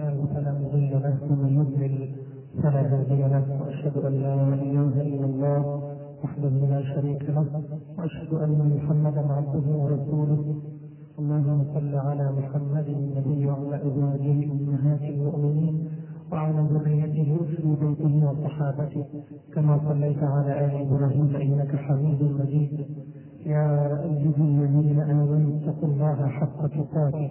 الله فلا مضل له ومن يضلل فلا هادي له. وأشهد أن لا إله إلا الله وحده لا شريك له وأشهد أن محمدا عبده ورسوله. اللهم صل على محمد النبي وعلى أزواجه امهات المؤمنين وعلى ذريته في بيته وصحابته. كما صليت على آل إبراهيم إنك حميد مجيد. يا أيها الذين آمنوا اتقوا الله حق تقاته.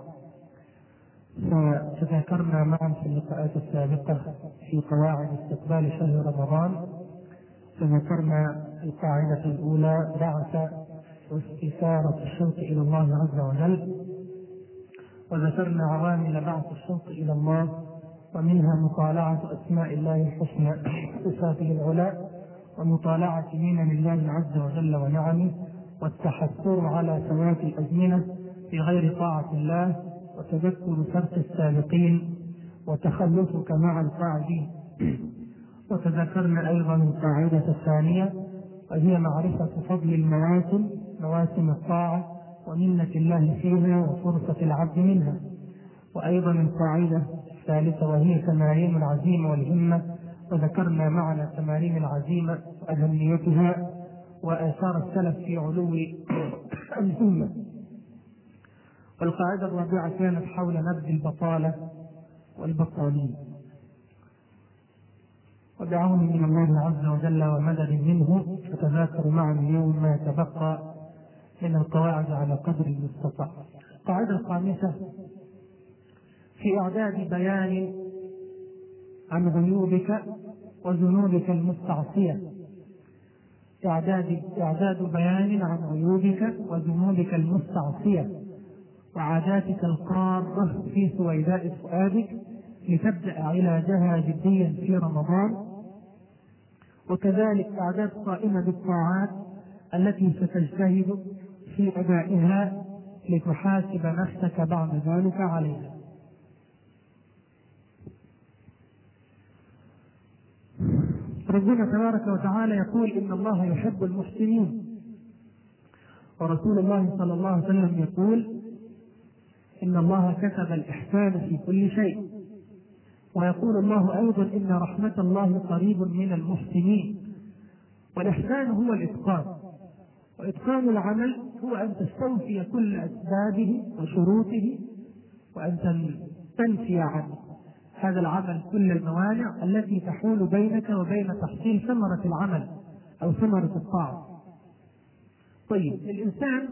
فتذاكرنا معا في اللقاءات السابقة في قواعد استقبال شهر رمضان. فذكرنا القاعدة الأولى بعث واستثارة الشوق إلى الله عز وجل. وذكرنا عوامل بعث الشوق إلى الله ومنها مطالعة أسماء الله الحسنى صفاته العلى ومطالعة منن الله عز وجل ونعمه والتحسر على فوات الأزمنة في غير طاعة الله وتذكر سبق السابقين وتخلصك مع القاعدين. وتذكرنا أيضا القاعدة الثانية وهي معرفة فضل المواسم مواسم الطاعة ومنة الله فيها وفرصة العبد منها. وأيضا القاعدة الثالثة وهي تمارين العزيمة والهمة. وذكرنا معنا تمارين العزيمة وأهميتها وآثار السلف في علو الهمة. والقاعدة الرابعة كانت حول نبذ البطالة والبطالين وبعون من الله عز وجل ومدد منه نتذاكر معا اليوم ما يتبقى من القواعد على قدر المستطاع. القاعدة الخامسة في إعداد بيان عن عيوبك وذنوبك المستعصية. إعداد إعداد بيان عن عيوبك وذنوبك المستعصية وعاداتك القارة في سويداء فؤادك لتبدأ علاجها جديا في رمضان وكذلك إعداد قائمة بالطاعات التي ستجتهد في أدائها لتحاسب نفسك بعد ذلك عليها. ربنا تبارك وتعالى يقول إن الله يحب المحسنين ورسول الله صلى الله عليه وسلم يقول إن الله كتب الإحسان في كل شيء. ويقول الله أيضا إن رحمة الله قريب من المحسنين. والإحسان هو الإتقان. وإتقان العمل هو أن تستوفي كل أسبابه وشروطه وأن تنفي عن هذا العمل كل الموانع التي تحول بينك وبين تحصيل ثمرة العمل أو ثمرة الطاعة. طيب الإنسان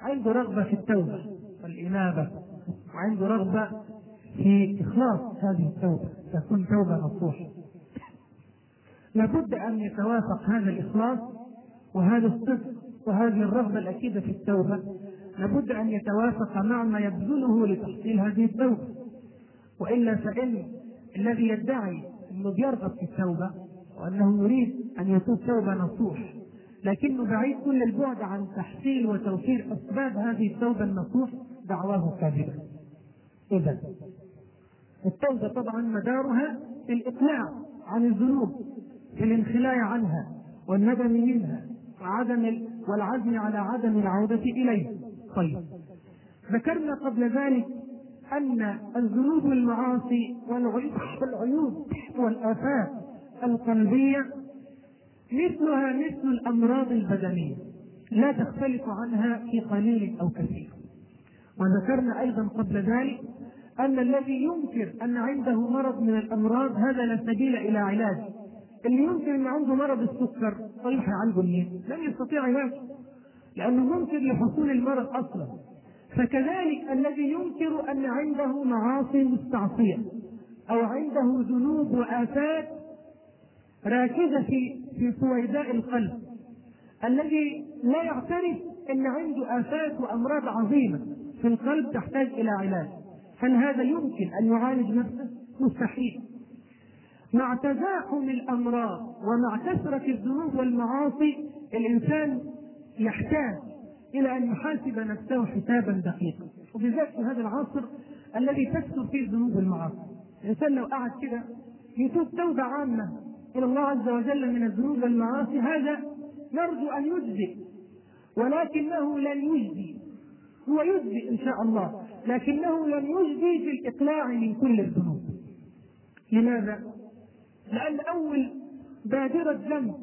عنده رغبة في التوبة والإنابة. وعنده رغبة في إخلاص هذه التوبة تكون توبة نصوحة لابد أن يتوافق هذا الإخلاص وهذا الصدق وهذه الرغبة الأكيدة في التوبة. لابد أن يتوافق مع ما يبذله لتحصيل هذه التوبة. وإلا فإن الذي يدعي أنه بيرغب في التوبة وأنه يريد أن يتوب توبة نصوح لكنه بعيد كل البعد عن تحصيل وتوفير أسباب هذه التوبة النصوح دعواه كاذبة إذا التوبة طبعا مدارها الإقلاع عن الذنوب في الانخلاع عنها والندم منها وعدم والعزم على عدم العودة إليها طيب ذكرنا قبل ذلك أن الذنوب والمعاصي والعيوب والآفات القلبية مثلها مثل الأمراض البدنية لا تختلف عنها في قليل أو كثير. وذكرنا أيضا قبل ذلك أن الذي ينكر أن عنده مرض من الأمراض هذا لا سبيل إلى علاج. اللي ينكر أن عنده مرض السكر طيب هيعالجه منين؟ لن يستطيع علاجه لأنه منكر لحصول المرض أصلا. فكذلك الذي ينكر أن عنده معاصي مستعصية أو عنده ذنوب وآفات راكزة في في سويداء القلب. الذي لا يعترف أن عنده آفات وأمراض عظيمة. في القلب تحتاج إلى علاج. هل هذا يمكن أن يعالج نفسه؟ مستحيل. مع تزاحم الأمراض ومع كثرة الذنوب والمعاصي الإنسان يحتاج إلى أن يحاسب نفسه حسابا دقيقا. وبالذات في هذا العصر الذي تكثر فيه الذنوب والمعاصي. الإنسان لو قعد كده يتوب توبة عامة إلى الله عز وجل من الذنوب والمعاصي هذا نرجو أن يجزي ولكنه لن يجزي هو يجزي إن شاء الله لكنه لن يجزي في الإقلاع من كل الذنوب. لماذا؟ لأن أول بادرة ذنب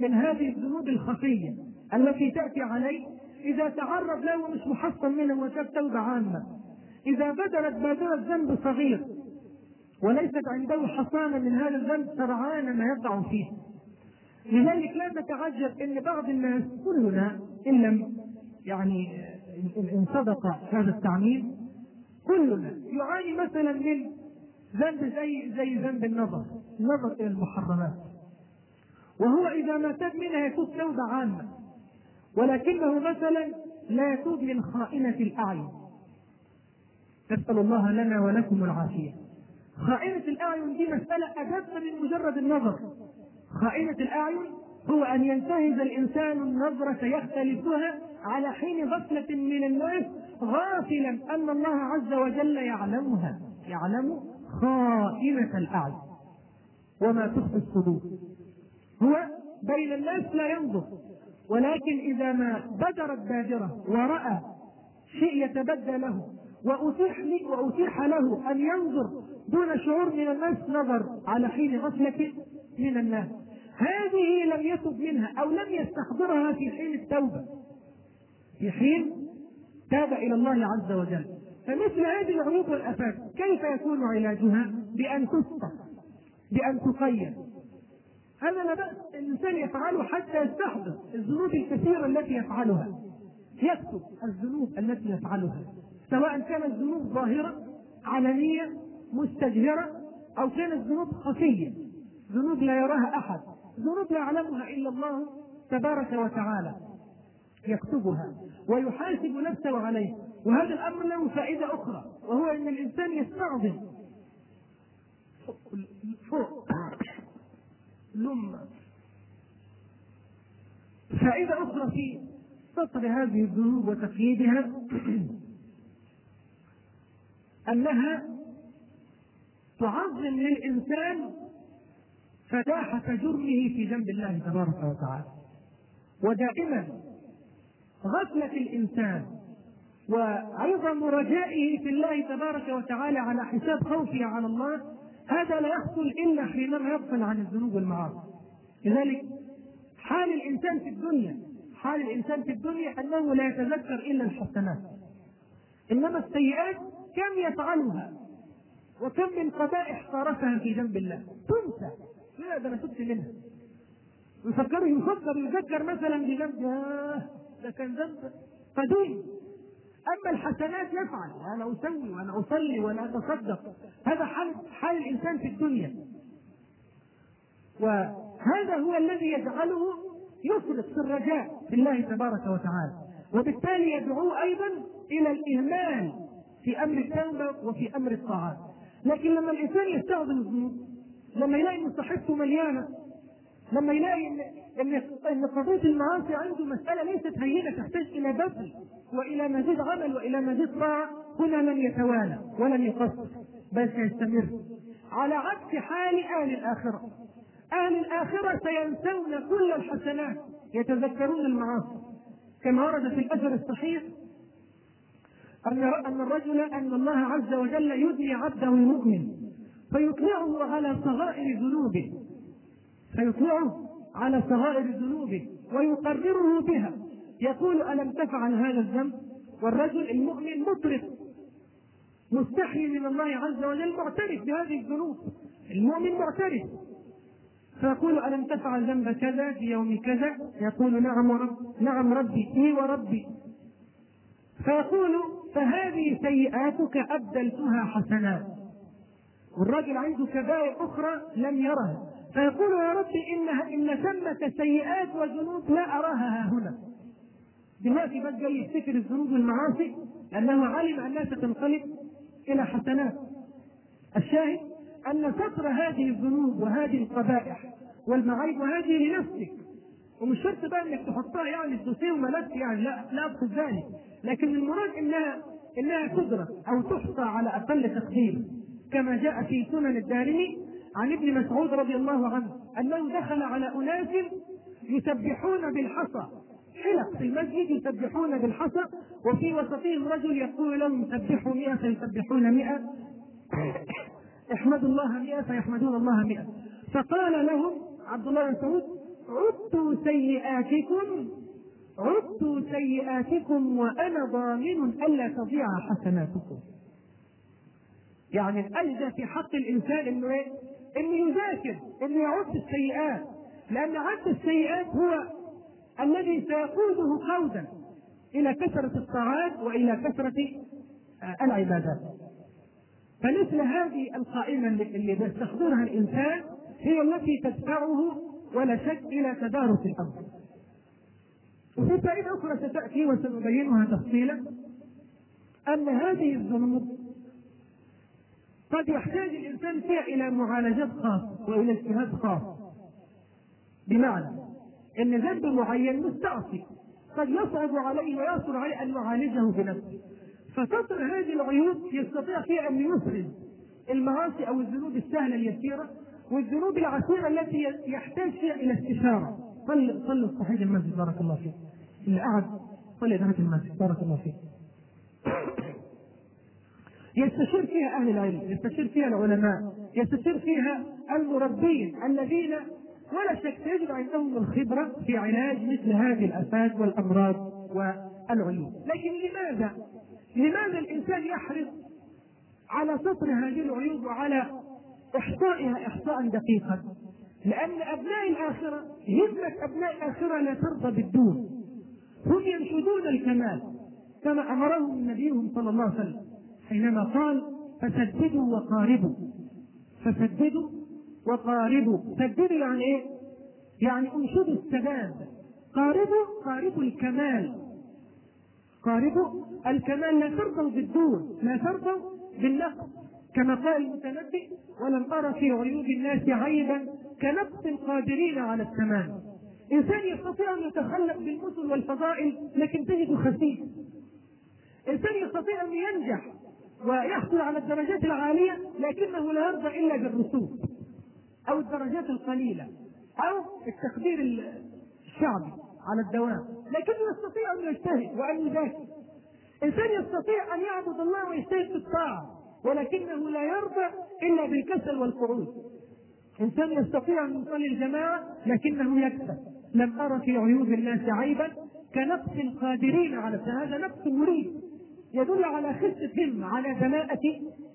من هذه الذنوب الخفية التي تأتي عليه إذا تعرض له مش محصن منه وتاب توبة عامة. إذا بدرت بادرة ذنب صغير وليست عنده حصانة من هذا الذنب سرعان ما يقع فيه. لذلك لا تتعجب إن بعض الناس كلنا إن لم يعني ان صدق هذا التعميم. كلنا يعاني مثلا من ذنب زي زي ذنب النظر النظر إلى المحرمات. وهو إذا ما تاب منها يتوب توبة عامة. ولكنه مثلا لا يتوب من خائنة الأعين. نسأل الله لنا ولكم العافية. خائنة الأعين دي مسألة أدق من مجرد النظر. خائنة الأعين هو أن ينتهز الإنسان النظرة يختلفها على حين غفلة من الناس غافلا أن الله عز وجل يعلمها يعلم خائنة الأعين. وما تخفي الصدور. هو بين الناس لا ينظر ولكن إذا ما بدرت بادرة ورأى شيء يتبدى له وأتيح وأتيح له أن ينظر دون شعور من الناس نظر على حين غفلة من الناس. هذه لم يتب منها أو لم يستحضرها في حين التوبة. في حين تاب إلى الله عز وجل. فمثل هذه العيوب والآفات كيف يكون علاجها؟ بأن تسقط بأن تقيد هذا لا بأس الإنسان يفعله حتى يستحضر الذنوب الكثيرة التي يفعلها. يكتب الذنوب التي يفعلها سواء كانت ذنوب ظاهرة علنية مستجهرة أو كانت ذنوب خفية. ذنوب لا يراها أحد. ذنوب يعلمها إلا الله تبارك وتعالى. يكتبها ويحاسب نفسه عليه. وهذا الأمر له فائدة أخرى وهو أن الإنسان يستعظم. فوق لما فائدة أخرى في سطر هذه الذنوب وتقييدها أنها تعظم للإنسان فتاحة جرمه في جنب الله تبارك وتعالى. ودائما غفلة الإنسان وعظم رجائه في الله تبارك وتعالى على حساب خوفه على الله هذا لا يحصل إلا حينما يغفل عن الذنوب والمعاصي. لذلك حال الإنسان في الدنيا حال الإنسان في الدنيا أنه لا يتذكر إلا الحسنات. إنما السيئات كم يفعلها وكم من قبائح صارفها في جنب الله. تنسى. لا ده أنا تبت منها. يفكر يفكر يذكر مثلا بذنب ده كان ذنب قديم. أما الحسنات يفعل وأنا أسوي وأنا أصلي وأنا أتصدق. هذا حال حال الإنسان في الدنيا. وهذا هو الذي يجعله يفرط في الرجاء في الله تبارك وتعالى. وبالتالي يدعوه أيضا إلى الإهمال في أمر التوبة وفي أمر الطاعات. لكن لما الإنسان يستخدم الذنوب لما يلاقي ان صحته مليانة لما يلاقي ان ان قضية المعاصي عنده مسألة ليست هينة تحتاج إلى بذل وإلى مزيد عمل وإلى مزيد طاعة هنا لن يتوالى ولن يقصر بل سيستمر. على عكس حال أهل الآخرة. أهل الآخرة سينسون كل الحسنات يتذكرون المعاصي. كما ورد في الاثر الصحيح ان أن الرجل أن الله عز وجل يدني عبده المؤمن. فيطلعه على صغائر ذنوبه. فيطلعه على صغائر ذنوبه ويقرره بها. يقول ألم تفعل هذا الذنب؟ والرجل المؤمن مطرف مستحي من الله عز وجل معترف بهذه الذنوب. المؤمن معترف. فيقول ألم تفعل ذنب كذا في يوم كذا؟ يقول نعم ورب نعم ربي إي وربي. فيقول فهذه سيئاتك أبدلتها حسنات. والراجل عنده كبائر أخرى لم يرها. فيقول يا رب إنها إن ثمة سيئات وذنوب لا أراها ها هنا. دلوقتي بقى جاي يفتكر الذنوب والمعاصي لأنه علم أنها ستنقلب إلى حسنات. الشاهد أن ستر هذه الذنوب وهذه القبائح والمعايب وهذه لنفسك. ومش شرط بقى إنك تحطها يعني في دوسيه وملف يعني لا لا ذلك. لكن المراد إنها إنها تدرك أو تحصى على أقل تقدير. كما جاء في سنن الدارمي عن ابن مسعود رضي الله عنه أنه دخل على أناس يسبحون بالحصى. حلق في المسجد يسبحون بالحصى وفي وسطهم رجل يقول لهم سبحوا مئة فيسبحون مئة. احمدوا الله مئة فيحمدون الله مئة. فقال لهم عبد الله بن مسعود عدتوا سيئاتكم عدتوا سيئاتكم وأنا ضامن الا تضيع حسناتكم. يعني الأجدى في حق الإنسان إنه إيه؟ إنه يذاكر، إنه يعد السيئات، لأن عد السيئات هو الذي سيقوده قودا إلى كثرة الطاعات وإلى كثرة العبادات. فمثل هذه القائمة اللي يستخدمها الإنسان هي التي تدفعه ولا شك إلى تدارس الأمر. وفي فائدة أخرى ستأتي وسنبينها تفصيلا أن هذه الذنوب قد يحتاج الإنسان فيها إلى معالجات خاصة وإلى اجتهاد خاص. بمعنى إن ذنب معين مستعصي قد يصعب عليه ويصعب عليه أن يعالجه بنفسه فتصل هذه العيوب يستطيع فيها أن يفرز المعاصي أو الذنوب السهلة اليسيرة والذنوب العسيرة التي يحتاج فيها إلى استشارة. صل صل الصحيح المسجد بارك الله فيك. اللي قعد صلي تحت المسجد بارك الله فيك. يستشير فيها أهل العلم، يستشير فيها العلماء، يستشير فيها المربين الذين ولا شك تجد عندهم الخبرة في علاج مثل هذه الافات والأمراض والعيوب، لكن لماذا؟ لماذا الإنسان يحرص على سطر هذه العيوب وعلى إحصائها احصاء دقيقا؟ لأن أبناء الآخرة همه أبناء الآخرة لا ترضى بالدون. هم ينشدون الكمال كما أمرهم نبيهم صلى الله عليه وسلم حينما قال فسددوا وقاربوا فسددوا وقاربوا سددوا يعني إيه؟ يعني انشدوا السداد قاربوا قاربوا الكمال. قاربوا الكمال. لا ترضوا بالدون لا ترضوا بالنقص. كما قال المتنبي ولم أرى في عيوب الناس عيبا كنقص القادرين على التمام. إنسان يستطيع أن يتخلق بالمثل والفضائل لكن تجده خسيس إنسان يستطيع أن ينجح ويحصل على الدرجات العالية لكنه لا يرضى إلا بالرسوب أو الدرجات القليلة أو التقدير الشعبي على الدوام. لكنه يستطيع أن يجتهد وأن يذاكر. إنسان يستطيع أن يعبد الله ويجتهد في الطاعة ولكنه لا يرضى إلا بالكسل والقعود. إنسان يستطيع أن يصلي الجماعة لكنه يكسل. لم أرى في عيوب الناس عيبا كنقص القادرين على هذا نقص مريد يدل على خفة همة على دناءة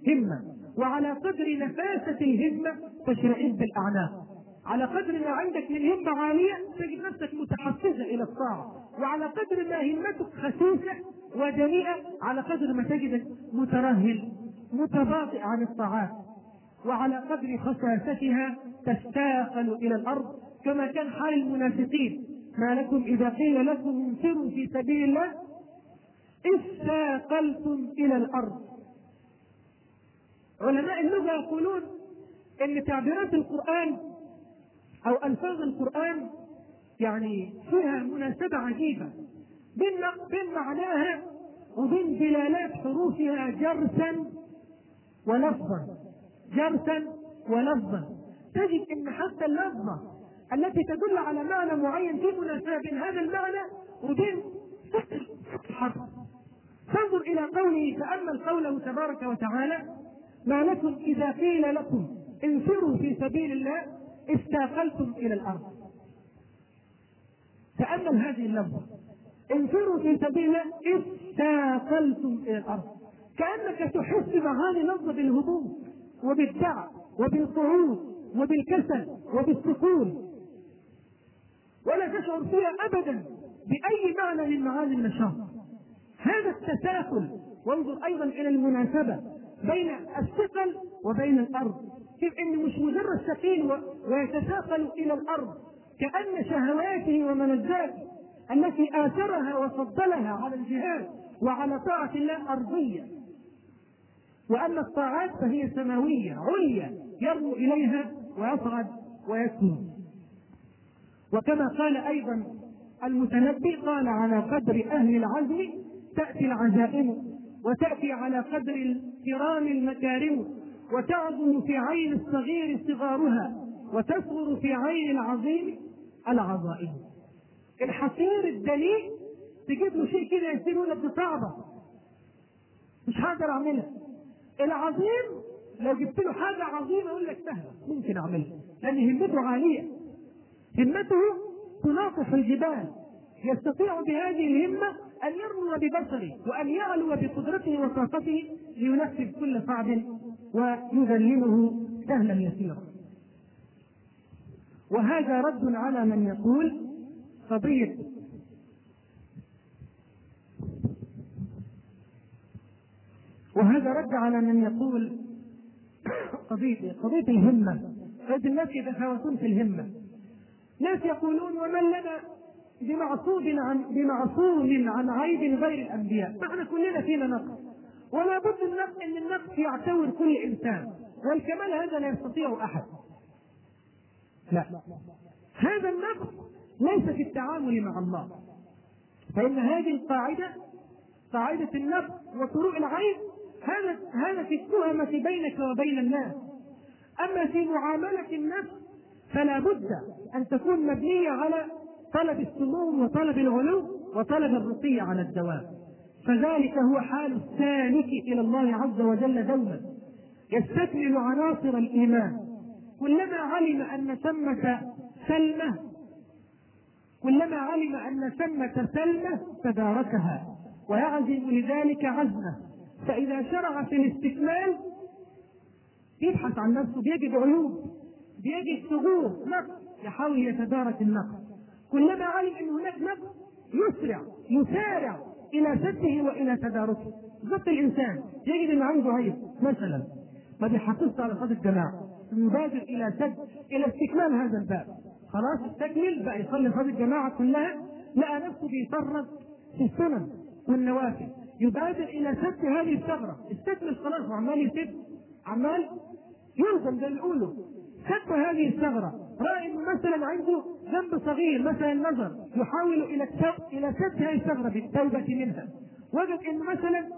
همة وعلى قدر نفاسة الهمة تشرئب الأعناق على قدر ما عندك من همة عالية تجد نفسك متحفزة إلى الطاعة وعلى قدر ما همتك خسيسة ودنيئة على قدر ما تجدك مترهل متباطئ عن الطاعات. وعلى قدر خساستها تستاقل إلى الأرض كما كان حال المنافقين. ما لكم إذا قيل لكم انفروا في سبيل الله استاقلتم إلى الأرض. علماء اللغة يقولون إن تعبيرات القرآن أو ألفاظ القرآن يعني فيها مناسبة عجيبة. بين بين معناها وبين دلالات حروفها جرسا ولفظا. جرسا ولفظا. تجد إن حتى اللفظة التي تدل على معنى معين في مناسبة بين هذا المعنى وبين الحرف فانظر إلى قوله تامل قوله تبارك وتعالى ما لكم إذا قيل لكم انفروا في سبيل الله استاقلتم إلى الأرض. تامل هذه اللفظة انفروا في سبيل الله استاقلتم إلى الأرض. كأنك تحس معاني لفظ بالهبوط وبالتعب وبالقعود وبالكسل وبالسكون. ولا تشعر فيها أبدا بأي معنى من معاني النشاط. هذا التساهل. وانظر أيضا إلى المناسبة بين الثقل وبين الأرض. كيف أنه مش مجرد ثقيل ويتثاقل إلى الأرض كأن شهواته وملذاته التي آثرها وفضلها على الجهاد وعلى طاعة الله أرضية. وأما الطاعات فهي سماوية عليا يرمو إليها ويصعد ويسمو وكما قال أيضا المتنبي قال على قدر أهل العزم تأتي العزائم وتأتي على قدر الكرام المكارم وتعظم في عين الصغير صغارها وتصغر في عين العظيم العظائم. الحصير الدليل تجيب له شيء كده يصير لك صعبة. مش هقدر أعملها. العظيم لو جبت له حاجة عظيمة يقول لك سهلة. ممكن أعملها. لأن همته عالية. همته تناطح الجبال. يستطيع بهذه الهمة أن يرمي ببصره وأن يعلو بقدرته وطاقته لينفذ كل صعب ويذلله سهلا يسيرا. وهذا رد على من يقول قضية وهذا رد على من يقول قضية قضية الهمة. قضية الناس يتفاوتون في الهمة. ناس يقولون ومن لنا بمعصوم عن بمعصوم عن عيب غير الأنبياء، نحن كلنا فينا نقص. ولا بد النقص إن النقص يعتور كل إنسان. والكمال هذا لا يستطيع أحد. لا. هذا النقص ليس في التعامل مع الله. فإن هذه القاعده قاعدة النقص وطرق العيب هذا هذا في التهمه بينك وبين الناس. أما في معاملة النفس فلا بد أن تكون مبنية على طلب السمو وطلب العلو وطلب الرقي على الدوام. فذلك هو حال السالك إلى الله عز وجل دوما. يستكمل عناصر الإيمان. كلما علم أن ثمه سلمة كلما علم أن ثمه سلمة تداركها. ويعزم لذلك عزمه. فإذا شرع في الاستكمال يبحث عن نفسه بيجد عيوب بيجد ثغور نقص يحاول يتدارك النقص. كلما علم إن هناك نقص يسرع يسارع إلى سده وإلى تداركه. بالضبط الإنسان يجد ان عنده عيب مثلا ما بيحافظش على صلاه الجماعه يبادر إلى سد إلى استكمال هذا الباب. خلاص استكمل بقى يصلي صلاه الجماعه كلها. لقى نفسه بيفرط في السنن والنوافل يبادر إلى سد هذه الثغرة. استكمل خلاص وعمال يسد عمال يلزم زي ما بيقولوا. سد هذه الثغرة. راى انه مثلا عنده ذنب صغير مثلا النظر يحاول إلى إلى سد هذه الثغره بالتوبة منها. وجد إن مثلا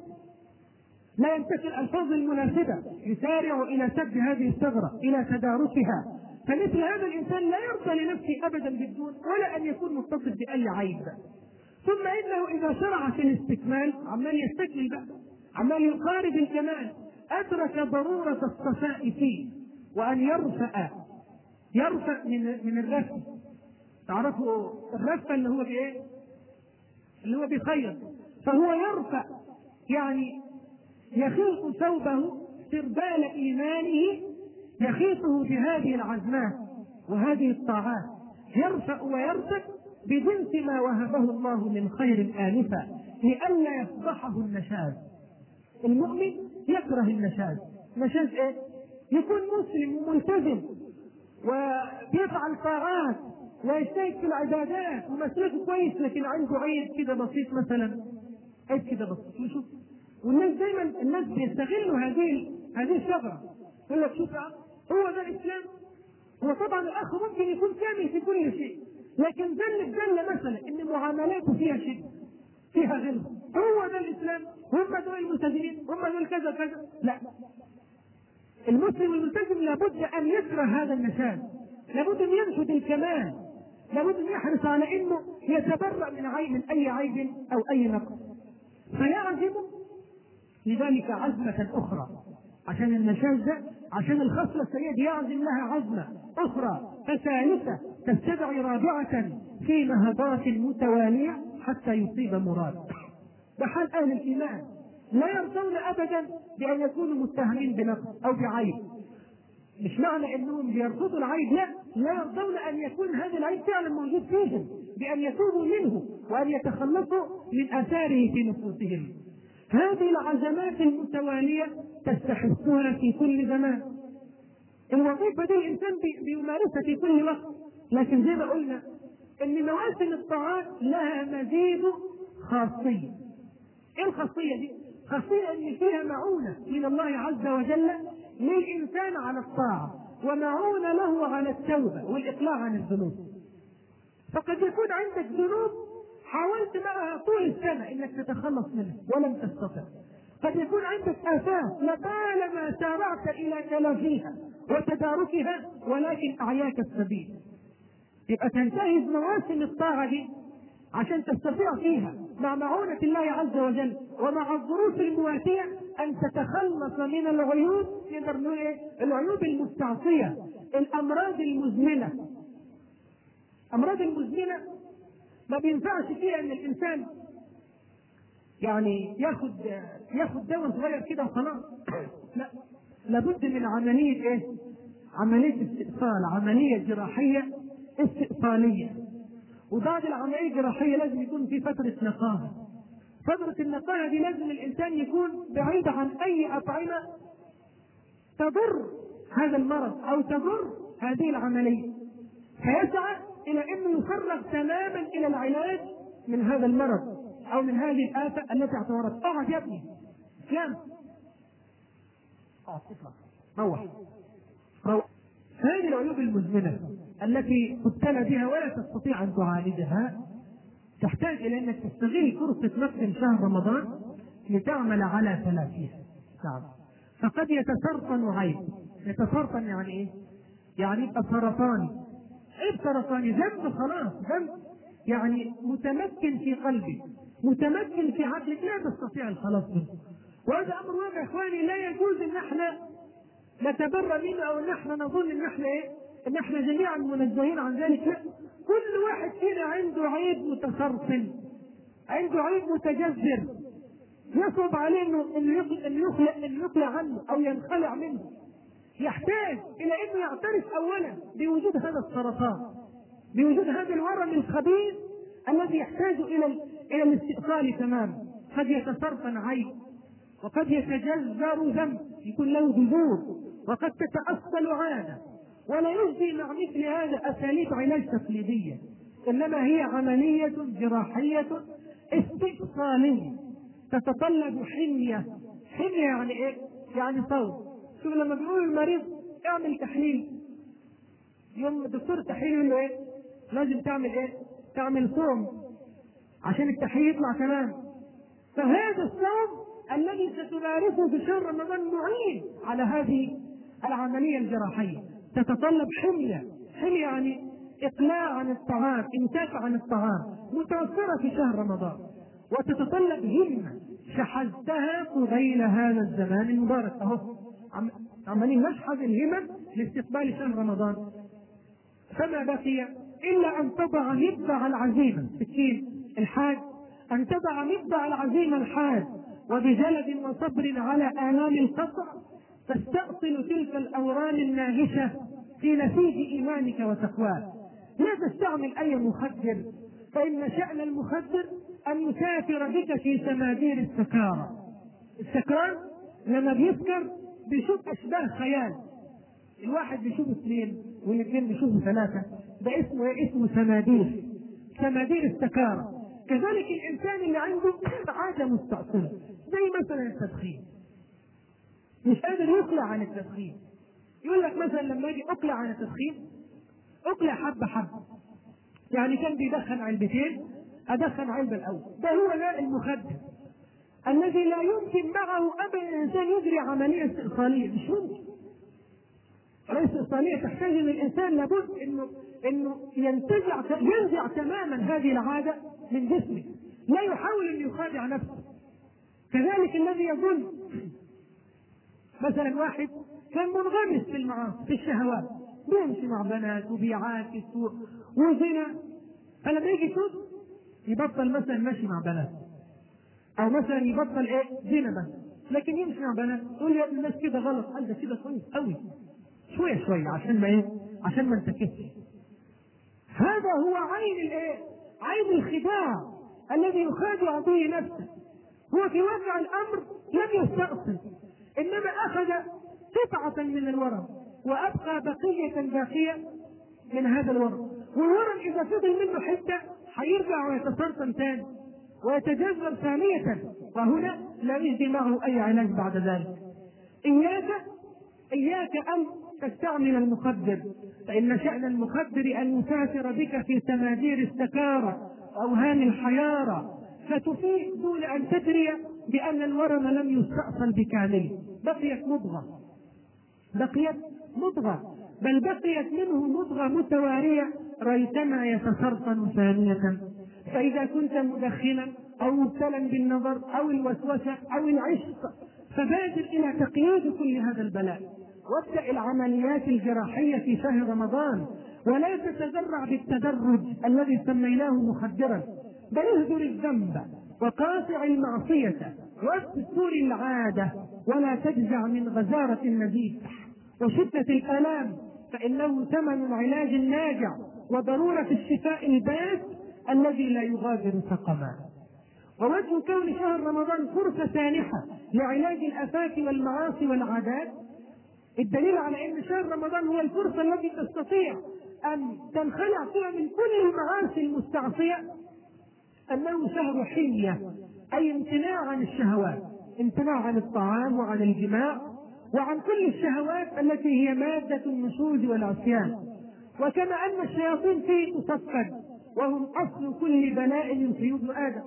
لا يمتثل الالفاظ المناسبة يسارع إلى سد هذه الثغرة إلى تداركها. فمثل هذا الإنسان لا يرضى لنفسه ابدا بالدون ولا أن يكون متصف بأي عيب. ثم إنه إذا شرع في الاستكمال عمال يستكمل بقى عمال يقارب الكمال أدرك ضرورة الصفاء فيه وأن يرفع يرفع من من الرفع تعرفوا الرفع اللي هو بإيه؟ اللي هو بخير. فهو يرفع يعني يخيط ثوبه سربال إيمانه يخيطه بهذه العزمات وهذه الطاعات. يرفع ويرفع بجنس ما وهبه الله من خير آنفا لئلا يفضحه النشاز. المؤمن يكره النشاز. نشاز إيه؟ يكون مسلم وملتزم وبيفعل طاعات. ويجتهد في العبادات ومسلكه كويس لكن عنده عيب كده بسيط مثلا. عيب كده بسيط نشوف والناس دايما الناس بيستغلوا هذه هذه الثغره يقول لك شوف هو ده الإسلام. هو طبعا الأخ ممكن يكون كامل في كل شيء لكن دل الدل مثلا إن معاملاته فيها شده فيها غلظه هو ده الإسلام. هم دول الملتزمين هم دول كذا كذا. لا. المسلم الملتزم لابد أن يكره هذا النشاز لابد أن ينشد الكمال. لابد أن يحرص على إنه يتبرأ من عيب من أي عيب أو أي نقص. فيعزم لذلك عزمة أخرى. عشان النشاز ده عشان الخصلة السيئة دي يعزم لها عزمة أخرى فثالثة تستدعي رابعة في نهضات متوالية حتى يصيب مراد. ده حال أهل الإيمان لا يرضون ابدا بأن يكونوا متهمين بنقص أو بعيب. مش معنى إنهم بيرفضوا العيب لا لا يرضون أن يكون هذا العيب فعلا موجود فيهم بأن يتوبوا منه وأن يتخلصوا من آثاره في نفوسهم. هذه العزمات المتوالية تستحثها في كل زمان. الوظيفه دي الإنسان بيمارسها في كل وقت. لكن زي ما قلنا إن مواسم الطاعات لها مزيد خاصية. إيه الخاصية دي؟ خاصية إن فيها معونة من الله عز وجل للإنسان على الطاعة ومعون له على التوبة والإقلاع عن الذنوب. فقد يكون عندك ذنوب حاولت معها طول السنة إنك تتخلص منها ولم تستطع. قد يكون عندك آفات لطالما سارعت إلى تلافيها وتداركها ولكن أعياك السبيل. يبقى تنتهز مواسم الطاعة دي عشان تستطيع فيها. مع معونة الله عز وجل ومع الظروف المواتية أن تتخلص من العيوب نقدر نقول إيه؟ العيوب المستعصية الأمراض المزمنة الأمراض المزمنة ما بينفعش فيها أن الإنسان يعني ياخد ياخد دواء صغير كده وخلاص لا لابد من عملية إيه؟ عملية استئصال عملية جراحية استئصالية وبعد العملية الجراحية لازم يكون في فترة نقاهة. فترة النقاهة دي لازم الإنسان يكون بعيد عن أي أطعمة تضر هذا المرض أو تضر هذه العملية. فيسعى إلى أنه يفرغ تماما إلى العلاج من هذا المرض أو من هذه الآفة التي اعتبرت أقعد يا ابني. اسلام أقعد اطلع. روح. روح. هذه العيوب المزمنة. التي تبتلى بها ولا تستطيع أن تعالجها تحتاج إلى أنك تستغل فرصة مقدم شهر رمضان لتعمل على تلافيها نعم. فقد يتسرطن عيب يتسرطن يعني إيه؟ يعني يبقى سرطاني عيب سرطاني ذنب خلاص. ذنب يعني متمكن في قلبي متمكن في عقلك. لا تستطيع الخلاص منه. وهذا أمر واقع إخواني لا يجوز إن إحنا نتبرى منه أو إن إحنا نظن إن إحنا إيه؟ ان إحنا جميعا منزهين عن ذلك. لا كل واحد فينا عنده عيب متسرسل عنده عيب متجذر. يصعب عليه انه إنه يخلع إنه يخلع عنه أو ينخلع منه. يحتاج إلى إنه يعترف اولا بوجود هذا السرطان بوجود هذا الورم الخبيث الذي يحتاج إلى إلى الاستئصال تماما. قد يتسرطن عيب وقد يتجذر ذنب يكون له جذور وقد تتأصل عادة ولا يجدي مع مثل هذا أساليب علاج تقليدية إنما هي عملية جراحية استئصالية تتطلب حمية حمية يعني إيه؟ يعني صوت شوف لما بيقول المريض اعمل تحليل يوم الدكتور التحليل يقول له إيه؟ لازم تعمل إيه؟ تعمل صوم عشان التحليل يطلع تمام فهذا الصوم الذي ستمارسه في شهر رمضان معين على هذه العملية الجراحية تتطلب حمية. حمية يعني إقلاع عن الطعام إمساك عن الطعام متوفرة في شهر رمضان. وتتطلب همة. شحذتها قبيل هذا الزمان المبارك. أهو عمالين نشحذ الهمم لاستقبال شهر رمضان. فما بقي إلا أن تضع مبدع العزيمة. سكين الحاج. أن تضع مبدع العزيمة الحاج. وبجلد وصبر على آلام القطع. تستأصل تلك الأورام الناهشة في نسيج إيمانك وتقواك. لا تستعمل أي مخدر فإن شأن المخدر أن يسافر بك في سمادير السكارى. السكران لما بيسكر بيشوف أشباه خيال. الواحد بيشوف اثنين والاثنين بيشوفوا ثلاثة. ده اسمه إيه؟ اسمه سمادير. سمادير السكارى. كذلك الإنسان اللي عنده عادة مستأصلة زي مثلا التدخين. مش قادر يقلع عن التدخين يقول لك مثلا لما أجي أقلع عن التدخين أقلع حبة حبة. يعني كان بيدخن علبتين أدخن علبة الأول. ده هو ده المخدر. الذي لا يمكن معه ابدا الإنسان يجري عملية استئصالية. مش ممكن. عملية استئصالية تحتاج ان الإنسان لابد إنه إنه ينتزع ينزع تماما هذه العادة من جسمه. لا يحاول أن يخادع نفسه. كذلك الذي يظن مثلا واحد كان منغمس في المعاصي في الشهوات. بيمشي مع بنات وبيعاكس وزنا. فلما يجي يتوب يبطل مثلا ماشي مع بنات. أو مثلا يبطل إيه؟ زنا بس. لكن يمشي مع بنات. يقول يا الناس كده غلط. قال ده كده كويس قوي. شوية شوية عشان ما إيه؟ عشان ما انتكسش. هذا هو عين الايه عين الخداع الذي يخادع به نفسه. هو في واقع الأمر لم يستأصل. إنما أخذ قطعة من الورم وأبقى بقية باقية من هذا الورم. والورم إذا فضل منه حتة هيرجع ويتسرطن ثاني ويتجذر ثانية وهنا لا يجدي معه أي علاج بعد ذلك. إياك إياك أن تستعمل المخدر فإن شأن المخدر أن يسافر بك في تمادير السكارى واوهام الحيارى فتفيق دون أن تدري بأن الورم لم يستأصل بكامله بقيت مضغة. بقيت مضغة. بل بقيت منه مضغة متوارية. ريتما يتسرطن ثانية. فإذا كنت مدخنا أو مبتلا بالنظر أو الوسوسة أو العشق فبادر إلى تقييد كل هذا البلاء. وابدأ العمليات الجراحية في شهر رمضان. ولا تتذرع بالتدرج الذي سميناه مخدرا. بل اهدر الذنب. وقاطع المعصية واستر العادة ولا تجزع من غزارة النزيف وشدة الآلام فإنه ثمن العلاج الناجع وضرورة الشفاء البات الذي لا يغادر سقما. ووجه كون شهر رمضان فرصة سانحة لعلاج الآفات والمعاصي والعادات. الدليل على أن شهر رمضان هو الفرصة التي تستطيع أن تنخلع فيها من كل المعاصي المستعصية أنه شهر حمية أي امتناع عن الشهوات امتناع عن الطعام وعن الجماع وعن كل الشهوات التي هي مادة النشوز والعصيان. وكما أن الشياطين فيه تصفد وهم أصل كل بلاء يصيب ابن آدم.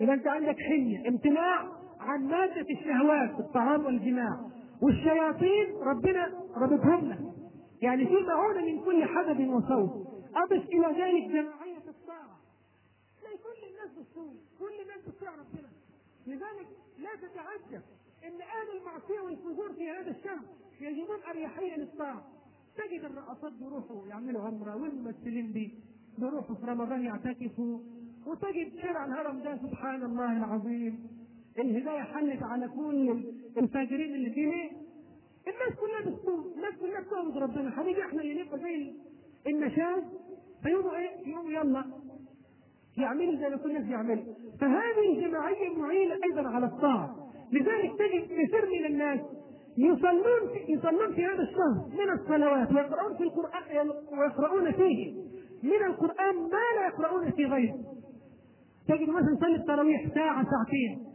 إذا أنت عندك حمية امتناع عن مادة الشهوات الطعام والجماع. والشياطين ربنا ربطهم لك. يعني في معونة من كل حدث وصوت. أضف إلى ذلك تلاقي بالصوم كل الناس بتطيع ربنا. لذلك لا تتعجب إن أهل المعصية والفجور في هذا الشهر يجدون أريحية للطاعة. تجد الرقصات بيروحوا يعملوا عمره والممثلين بي بيروحوا في رمضان يعتكفوا. وتجد شارع الهرم ده سبحان الله العظيم. الهداية حلت على كل الفاجرين اللي فيه. الناس كلها بتصوم الناس كلها بتعبد ربنا. هنيجي إحنا اللي نبقى زي النشاز فيقوموا إيه؟ يقوموا يلا. يعملوا زي ما كل الناس بيعملوا فهذه الجماعيه معينة أيضا على الطاعه لذلك تجد كثير من الناس يصلون في يصلون في هذا الشهر من الصلوات ويقرؤون في القرآن ويقرؤون فيه. من القرآن ما لا يقرؤون في غيره. تجد مثلا يصلي التراويح ساعة ساعتين.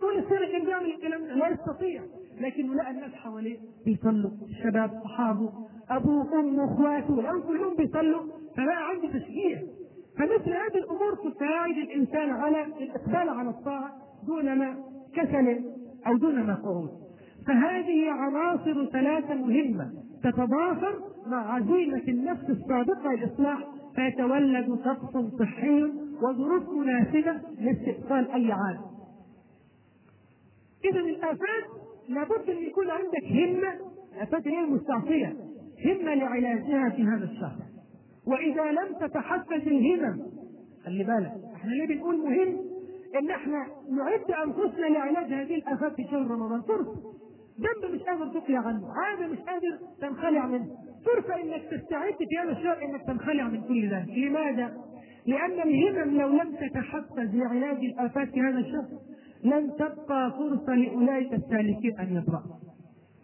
طول السنة كان بيعمل الكلام لا يستطيع. لكنه لقى الناس حواليه بيصلوا. الشباب أصحابه أبوه أمه أخواته الان كلهم بيصلوا. فبقى عنده تشجيع. فمثل هذه الأمور تساعد الإنسان على الإقبال على الطاعة دون ما كسل أو دون ما قعود فهذه عناصر ثلاثة مهمة تتضافر مع عزيمة النفس الصادقة للإصلاح فيتولد طقس صحي وظروف مناسبة لاستئصال أي عاده. اذا الآفات لابد أن يكون عندك همة الافات هي المستعصية همة لعلاجها في هذا الشهر. وإذا لم تتحفز الهمم خلي بالك إحنا ليه بنقول مهم؟ إن إحنا نعد أنفسنا لعلاج هذه الافات في شهر رمضان. فرصه ذنب مش قادر تقلع عنه. عادة مش قادر تنخلع منه. فرصه إنك تستعد في هذا الشهر إنك تنخلع من كل ذلك. لماذا؟ لأن الهمم لو لم تتحفز لعلاج الافات في هذا الشهر لن تبقى فرصة لأولئك السالكين أن يبرأوا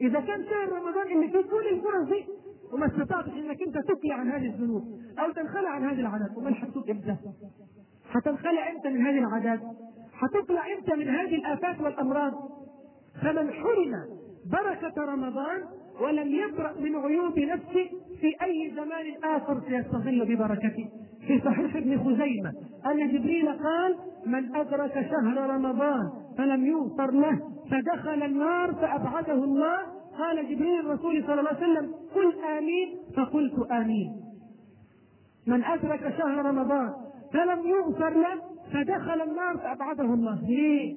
إذا كان شهر رمضان اللي فيه كل الفرص دي وما استطعتش إنك أنت تقلع عن هذه الذنوب أو تنخلع عن هذه العادات امال هتتوب إمتى؟ هتنخلع إمتى من هذه العادات؟ هتطلع إمتى من هذه الآفات والأمراض؟ فمن حرم بركة رمضان ولم يبرأ من عيوب نفسه في أي زمان آخر سيستظل ببركته في صحيح ابن خزيمة أن جبريل قال من أدرك شهر رمضان فلم يغفر له فدخل النار فأبعده الله قال جبريل الرسول صلى الله عليه وسلم قل آمين. فقلت آمين. من أدرك شهر رمضان فلم يغفر له فدخل النار فأبعده الله. ليه؟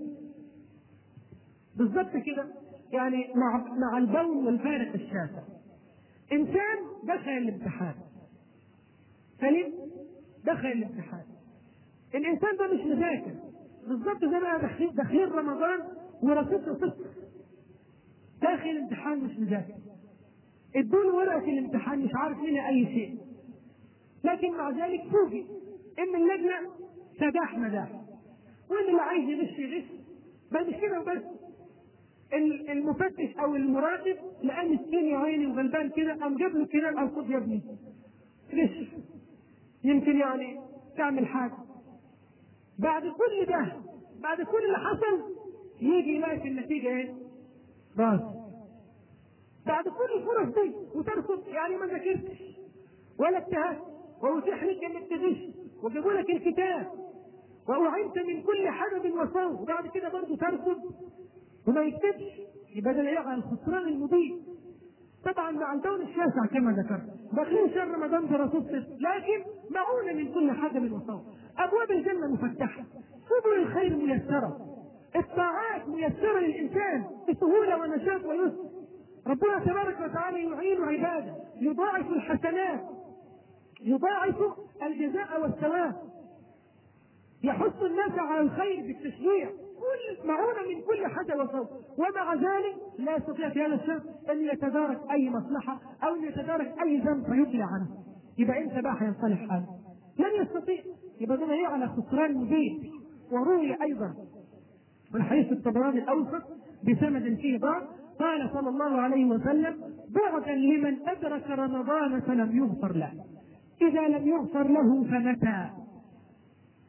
بالضبط كده. يعني مع مع البول والفارق الشاسع. إنسان دخل الامتحان. سليم؟ دخل الامتحان. الإنسان ده مش مذاكر. بالظبط زي ما داخلين رمضان ورصيدنا صفر داخل امتحان مش مذاكر. ادوا ورقة الامتحان مش عارف منها أي شيء. لكن مع ذلك فوجئ إن اللجنة سداح مداح. وإن اللي عايز يغش يغش مش كده وبس المفتش أو المراقب لقاه مسكين يا عيني وغلبان كده قام جاب له كده قال خد يا ابني. غش. يمكن يعني تعمل حاجة. بعد كل ده بعد كل اللي حصل يجي يلاقي في النتيجة إيه؟ راس بعد كل الفرص دي وترفض يعني ما ذاكرتش ولا اجتهدت. واتيح لك إنك تغش وجابوا لك الكتاب. واعنت من كل حدث وصوت وبعد كده برضه ترفض وما يكتبش. يبقى ده يقع الخسران المبين. طبعا مع الدور الشاسع كما ذكرت. داخلين شهر رمضان برسول لكن معونة من كل حدث وصوت أبواب الجنة مفتحة. سبل الخير ميسرة. الطاعات ميسرة للإنسان بسهولة ونشاط ويسر ربنا تبارك وتعالى يعين عباده يضاعف الحسنات يضاعف الجزاء والثواب. يحث الناس على الخير بالتشجيع. كل معونة من كل حاجة وصوت. ومع ذلك لا يستطيع في هذا الشهر أن يتدارك أي مصلحة أو أن يتدارك أي ذنب فيطلع عنه. يبقى إمتى بقى هينصلح حاله؟ لن يستطيع. يبقى ده على خسران مبين. وروي أيضا من حديث الطبراني الأوسط بسند فيه ضعف قال صلى الله عليه وسلم بعدا لمن أدرك رمضان فلم يغفر له. إذا لم يغفر له فمتى؟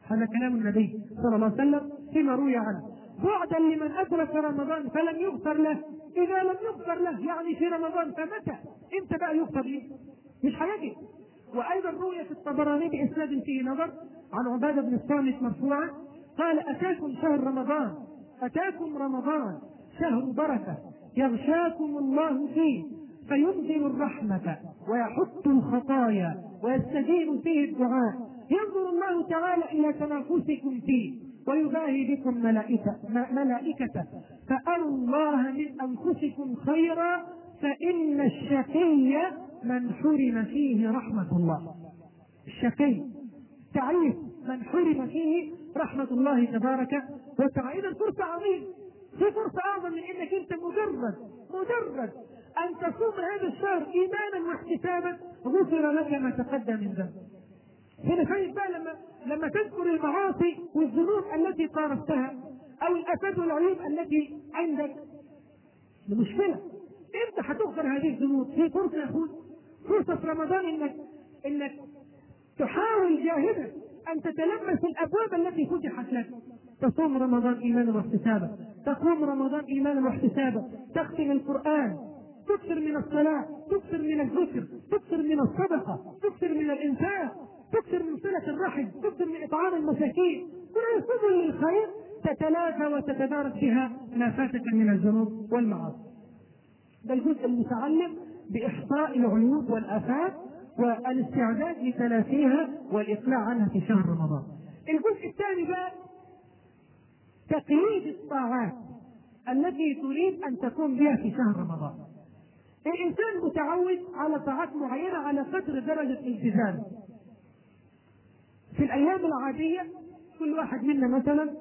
هذا كلام النبي صلى الله عليه وسلم فيما روي عنه. بعدا لمن أدرك رمضان فلم يغفر له. إذا لم يغفر له يعني في رمضان فمتى؟ إمتى بقى يغفر له مش هيجي وأيضا روي في الطبراني بإسناد فيه نظر عن عبادة بن الصامت مرفوعا قال أتاكم شهر رمضان. أتاكم رمضان شهر بركة يغشاكم الله فيه فينزل الرحمة ويحط الخطايا ويستجيب فيه الدعاء. ينظر الله تعالى إلى تنافسكم فيه ويباهي بكم ملائكة ملائكته. فأروا الله من أنفسكم خيرا فإن الشقي من حرم فيه رحمة الله. الشقي تعريف من حرم فيه رحمة الله تبارك وتعالى إذا فرصة عظيمة. في فرصة أعظم من إنك أنت مجرد مجرد أن تصوم هذا الشهر إيمانا واحتسابا غفر لك ما تقدم من ذنبك هنا خايف بقى لما لما تذكر المعاصي والذنوب التي قارفتها أو الافات والعيوب التي عندك. المشكلة إمتى هتغفر هذه الذنوب؟ في فرصة يا أخوي فرصة في رمضان إنك إنك تحاول جاهدا أن تتلمس الأبواب التي فتحت لك. تصوم رمضان إيمانا واحتسابا. تقوم رمضان إيمانا واحتسابا. تختم القرآن. تكثر من الصلاة. تكثر من الذكر. تكثر من الصدقة. تكثر من الإنفاق. تكثر من صلة الرحم. تكثر من إطعام المساكين. كل سبل الخير تتلافى وتتدارك بها ما فاتك من الذنوب والمعاصي. ده الجزء المتعلق بإحصاء العيوب والآفات والاستعداد لتلافيها والإقلاع عنها في شهر رمضان. الجزء الثاني بقى تقييد الطاعات التي تريد أن تقوم بها في شهر رمضان. الإنسان متعود على طاعات معينة على قدر درجة التزامه في الأيام العادية كل واحد منا مثلا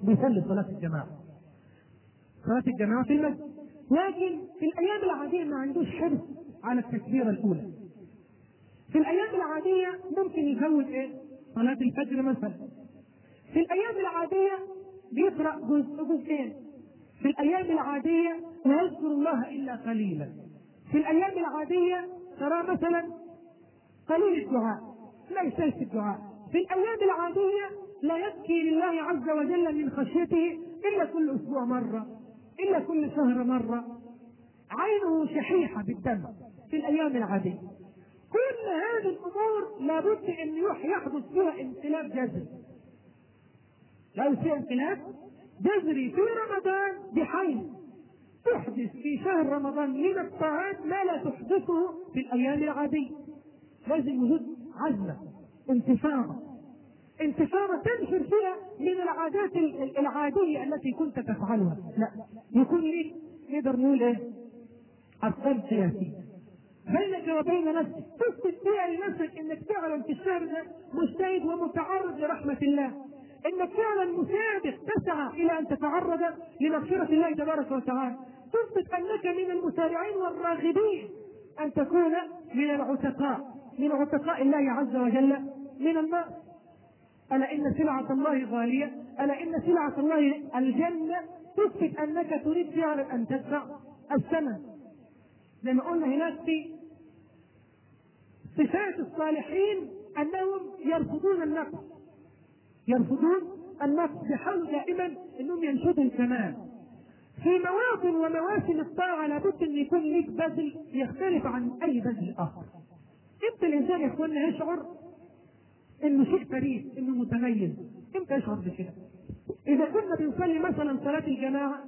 بيصلي صلاة الجماعة. صلاة الجماعة في المسجد. لكن في الأيام العادية ما عندوش حرص على التكبيرة الأولى. في الأيام العادية ممكن يفوت إيه؟ صلاة الفجر مثلا. في الأيام العادية بيقرأ جزء جزئين. في الأيام العادية لا يذكر الله إلا قليلا. في الأيام العادية ترى مثلا قليل الدعاء لا يستلف الدعاء. في الأيام العادية لا يبكي لله عز وجل من خشيته إلا كل أسبوع مرة إلا كل شهر مرة. عينه شحيحة بالدم في الأيام العادية. كل هذه الأمور لابد أن يحدث فيها انقلاب جذري. لا يصير انقلاب جذري في رمضان بحيث تحدث في شهر رمضان من الطاعات ما لا تحدثه في الأيام العادية. لازم وجود عزمة انتفاضة انتفاضة تنشر فيها من العادات العادية التي كنت تفعلها. لا يكون لك نقدر نقول إيه؟ أفكار سياسية. بينك وبين نفسك تثبت فيها لنفسك إنك فعلا في الشهر ده مجتهد ومتعرض لرحمة الله. انك فعلا مسابق تسعى إلى أن تتعرض لمغفرة الله تبارك وتعالى. تثبت أنك من المسارعين والراغبين أن تكون من العتقاء من عتقاء الله عز وجل. من النار ألا إن سلعة الله غالية. ألا إن سلعة الله الجنة. تثبت أنك تريد فعلا أن تدفع الثمن. زي ما قلنا هناك في صفات الصالحين أنهم يرفضون النقص. يرفضون النقص بيحاولوا دائما إنهم ينشدوا الكمال في مواطن ومواسم الطاعة لابد أن يكون ليك بذل يختلف عن أي بذل آخر. إمتى الإنسان يا اخوانا يشعر إنه شيء فريد إنه متميز؟ إمتى يشعر بكده؟ إذا كنا بنصلي مثلا صلاة الجماعة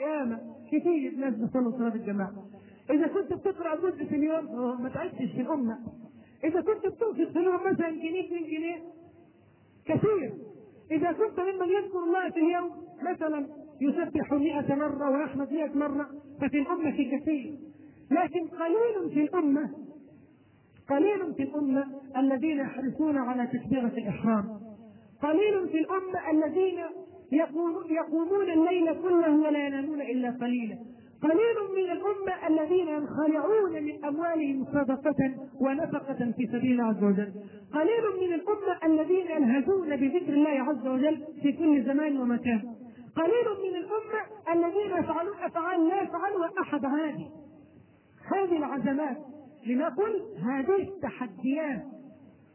ياما كثير ناس بيصلوا صلاة الجماعة. إذا كنت بتقرأ جزء في اليوم ما تعبتش في الأمة. إذا كنت بتنفق في اليوم مثلا جنيه 2 جنيه كثير. إذا كنت ممن يذكر الله في اليوم مثلا يسبح مئة مرة ويحمد مئة مرة ففي الأمة كثير. لكن قليل في الأمة قليل في الأمة الذين يحرصون على تكبيرة الإحرام. قليل في الأمة الذين يقومون الليل كله ولا ينامون إلا قليلا. قليل من الأمة الذين ينخلعون من أموالهم صدقة ونفقة في سبيل الله عز وجل. قليل من الأمة الذين يلهجون بذكر الله عز وجل في كل زمان ومكان. قليل من الأمة الذين يفعلون أفعال لا يفعلها أحد عادي هذه العزمات. لنقل هذه التحديات.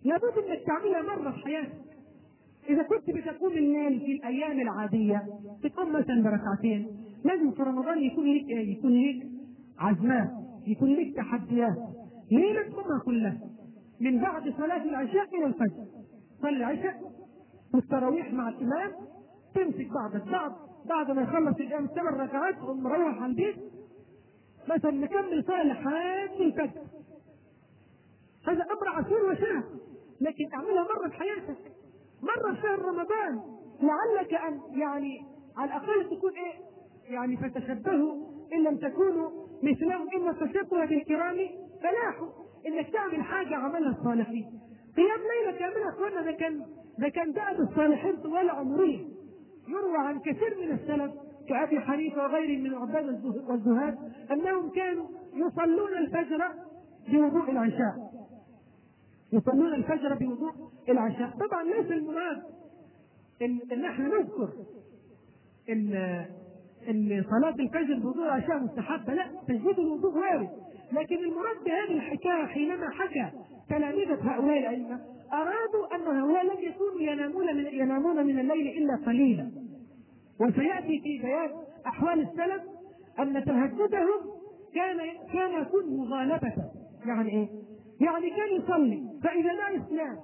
لابد انك تعملها مرة في حياتك إذا كنت بتقوم الليل في الأيام العادية بتقوم مثلا بركعتين. لازم في رمضان يكون لك إيه؟ يكون لك عزمات يكون لك تحديات. ليلة تقومها كلها؟ من بعد صلاة العشاء إلى الفجر صلي العشاء والتراويح مع الإمام تمسك بعض بعد ما يخلص الإمام ثمان ركعات تقوم مروح على البيت. مثلا نكمل صلاة لحد الفجر. هذا أمر عسير وسهل لكن اعملها مرة في حياتك. مرة في شهر رمضان. لعلك أن يعني على الأقل تكون إيه؟ يعني فتشبهوا إن لم تكونوا مثلهم. إن التشبه بالكرام فلاح. إنك تعمل حاجة عملها الصالحين. قيام ليلة كاملة أخوانا ده كان ده كان دأب الصالحين طوال عمرهم. يروى عن كثير من السلف كأبي حنيفة وغيره من العباد والزهاد أنهم كانوا يصلون الفجر بوضوء العشاء. يصلون الفجر بوضوء العشاء. طبعا ليس المراد ان إن إحنا نذكر ان إن صلاة الفجر بوضوء العشاء مستحبة لا تجديد الوضوء وارد لكن المراد بهذه الحكاية حينما حكى تلامذة هؤلاء الأئمة أرادوا أن هؤلاء لم يكونوا ينامون من ينامون من الليل إلا قليلا. وسيأتي في بيان أحوال السلف أن تهجدهم كان كان يكون مغالبة. يعني إيه؟ يعني كان يصلي فإذا لا ينام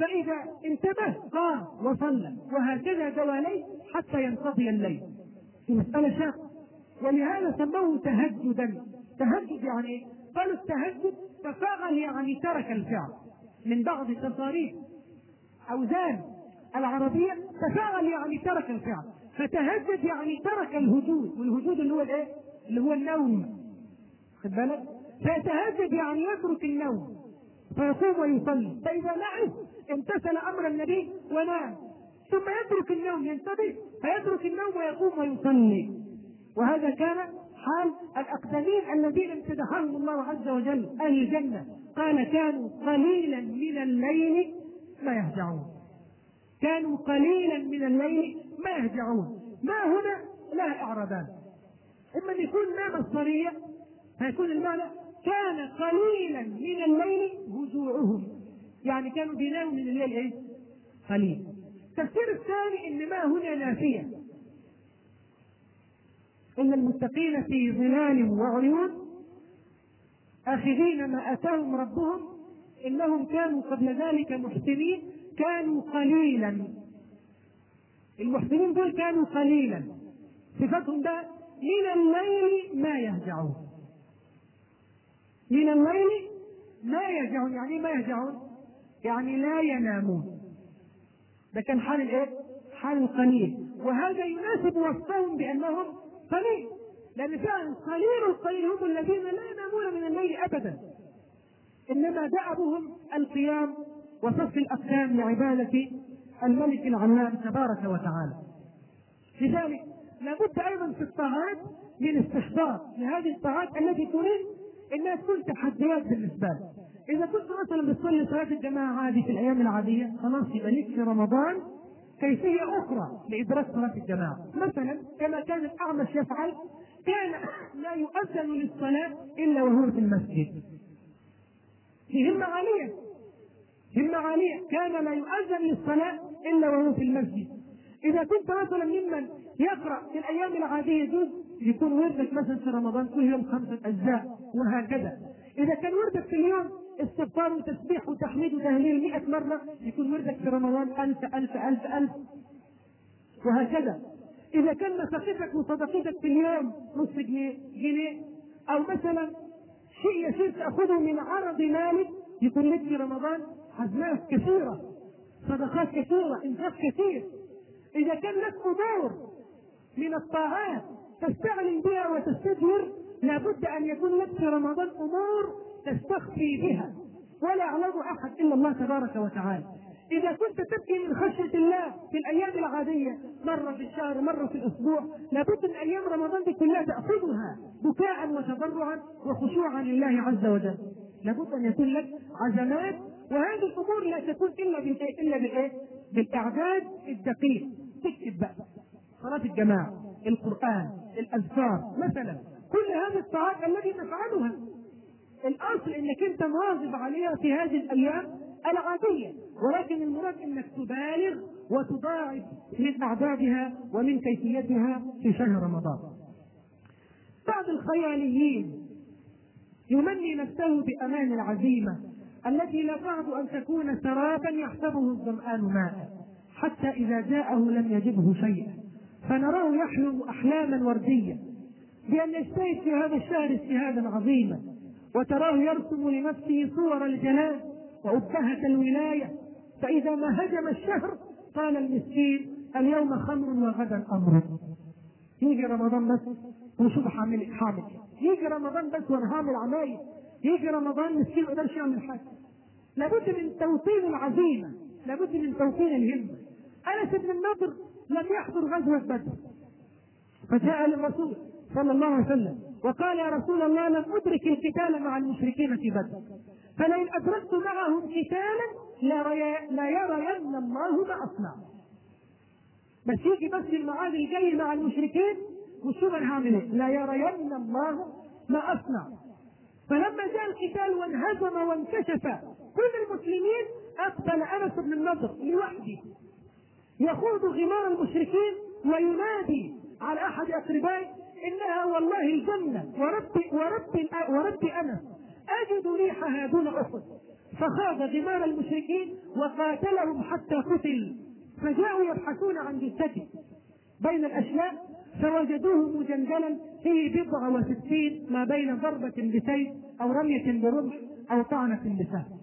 فإذا انتبه قام وصلى وهكذا دوالي حتى ينقضي الليل. المسألة شاقة ولهذا سموه تهجدا. تهجد يعني إيه؟ قالوا التهجد تفاعل يعني ترك الفعل. من بعض تصاريف أوزان العربية تفاعل يعني ترك الفعل. فتهجد يعني ترك الهجود. والهجود اللي هو الإيه؟ اللي هو النوم. خد بالك؟ فيتهجد يعني يترك النوم. فيقوم ويصلي. فإذا نعس امتثل أمر النبي ونام. ثم يترك النوم ينتبه فيترك النوم ويقوم ويصلي. وهذا كان حال الأقدمين الذين امتدحهم الله عز وجل أهل الجنة. قال كانوا قليلا من الليل ما يهجعون. كانوا قليلا من الليل ما يهجعون. ما هنا؟ لا إعرابان إما أن يكون نام الصريح فيكون المعنى كان قليلا من الليل هجوعهم يعني كانوا بيناموا من الليل إيه؟ قليل. التفسير الثاني إن ما هنا نافية. إن المتقين في ظلال وعيون. آخذين ما آتاهم ربهم. إنهم كانوا قبل ذلك محسنين. كانوا قليلا. المحسنين دول كانوا قليلا. صفتهم ده من الليل ما يهجعون. من الليل ما يهجعون. يعني ما يهجعون؟ يعني لا ينامون. ده كان حال الايه؟ حال القليل. وهذا يناسب وصفهم بأنهم قليل. لأن فعلا قليل القليل هم الذين لا ينامون من الليل ابدا. إنما دأبهم القيام وصف الأقدام لعبادة الملك العلام تبارك وتعالى. لذلك لابد أيضا في الطاعات من استحضار لهذه الطاعات التي تريد انها تكون تحديات بالنسبة لك إذا كنت مثلا بتصلي صلاة الجماعة هذه في الأيام العادية خلاص يبقى لك في رمضان كيفية أخرى لإدراك صلاة الجماعة. مثلا كما كان الاعمش يفعل كان لا يؤذن للصلاة إلا وهو في المسجد. في همة عالية همة عالية. كان لا يؤذن للصلاة إلا وهو في المسجد. إذا كنت مثلا ممن يقرأ في الأيام العادية جزء يكون وردك مثلا في رمضان كل يوم خمسة أجزاء وهكذا. إذا كان وردك في اليوم استغفار وتسبيح وتحميد وتهليل 100 مرة يكون وردك في رمضان ألف ألف ألف ألف. وهكذا. إذا كان نفقتك وصدقتك في اليوم نصف جنيه جنيه أو مثلا شيء يسير تأخذه من عرض مالك يكون لك في رمضان حزنات كثيرة صدقات كثيرة إنفاق كثير. إذا كان لك أمور من الطاعات تستعلن بها وتستثمر لابد أن يكون لك في رمضان أمور تستخفي بها. ولا يعلم أحد إلا الله تبارك وتعالى. إذا كنت تبكي من خشية الله في الأيام العادية مرة في الشهر مرة في الأسبوع لابد من أيام رمضان دي كلها تأخذها بكاء وتضرعا وخشوعا لله عز وجل. لابد أن يكون لك عزمات وهذه الأمور لا تكون إلا؟ إلا بالإيه؟ بالإعداد الدقيق. تكتب بقى. صلاة الجماعة القرآن الأذكار مثلا. كل هذه الطاعات التي تفعلها. الأصل إنك أنت مواظب عليها في هذه الأيام العاديه ولكن المراد إنك تبالغ وتضاعف من أعدادها ومن كيفيتها في شهر رمضان. بعض الخياليين يمني نفسه بأمان العزيمة التي لا تعد أن تكون سرابا يحسبه الظمآن ماء حتى إذا جاءه لم يجده شيئا. فنراه يحلم احلاما ورديه بأن يجتهد في هذا الشهر اجتهادا عظيما. وتراه يرسم لنفسه صور الجلال وأبهة الولاية. فإذا ما هجم الشهر قال المسكين اليوم خمر وغدا أمر. يجي رمضان بس وشوف حامل حامل. يجي رمضان بس وأنا هعمل عمايل يجي رمضان مسكين ما يقدرش يعمل حاجة. لابد من توطين العزيمة. لابد من توطين الهمة. أنس بن النضر لم يحضر غزوة بدر. فجاء للرسول صلى الله عليه وسلم وقال يا رسول الله لم أدرك القتال مع المشركين في بدر فلئن أدركت معهم قتالا لا يرين الله ما أصنع بس يجي بس المعاد الجاي مع المشركين وشوف أنا هعمل إيه؟ لا يرين الله ما أصنع. فلما جاء القتال وانهزم وانكشف كل المسلمين أقبل أنس بن النضر لوحده يخوض غمار المشركين وينادي على أحد أقربائه انها والله الجنة. ورب ورب ورب انس أجد ريحها دون أحد. فخاض غمار المشركين وقاتلهم حتى قتل. فجاءوا يبحثون عن جثته بين الاشلاء فوجدوه مجندلا فيه بضع وستين ما بين ضربة بسيف أو رمية برمح أو طعنة بسهم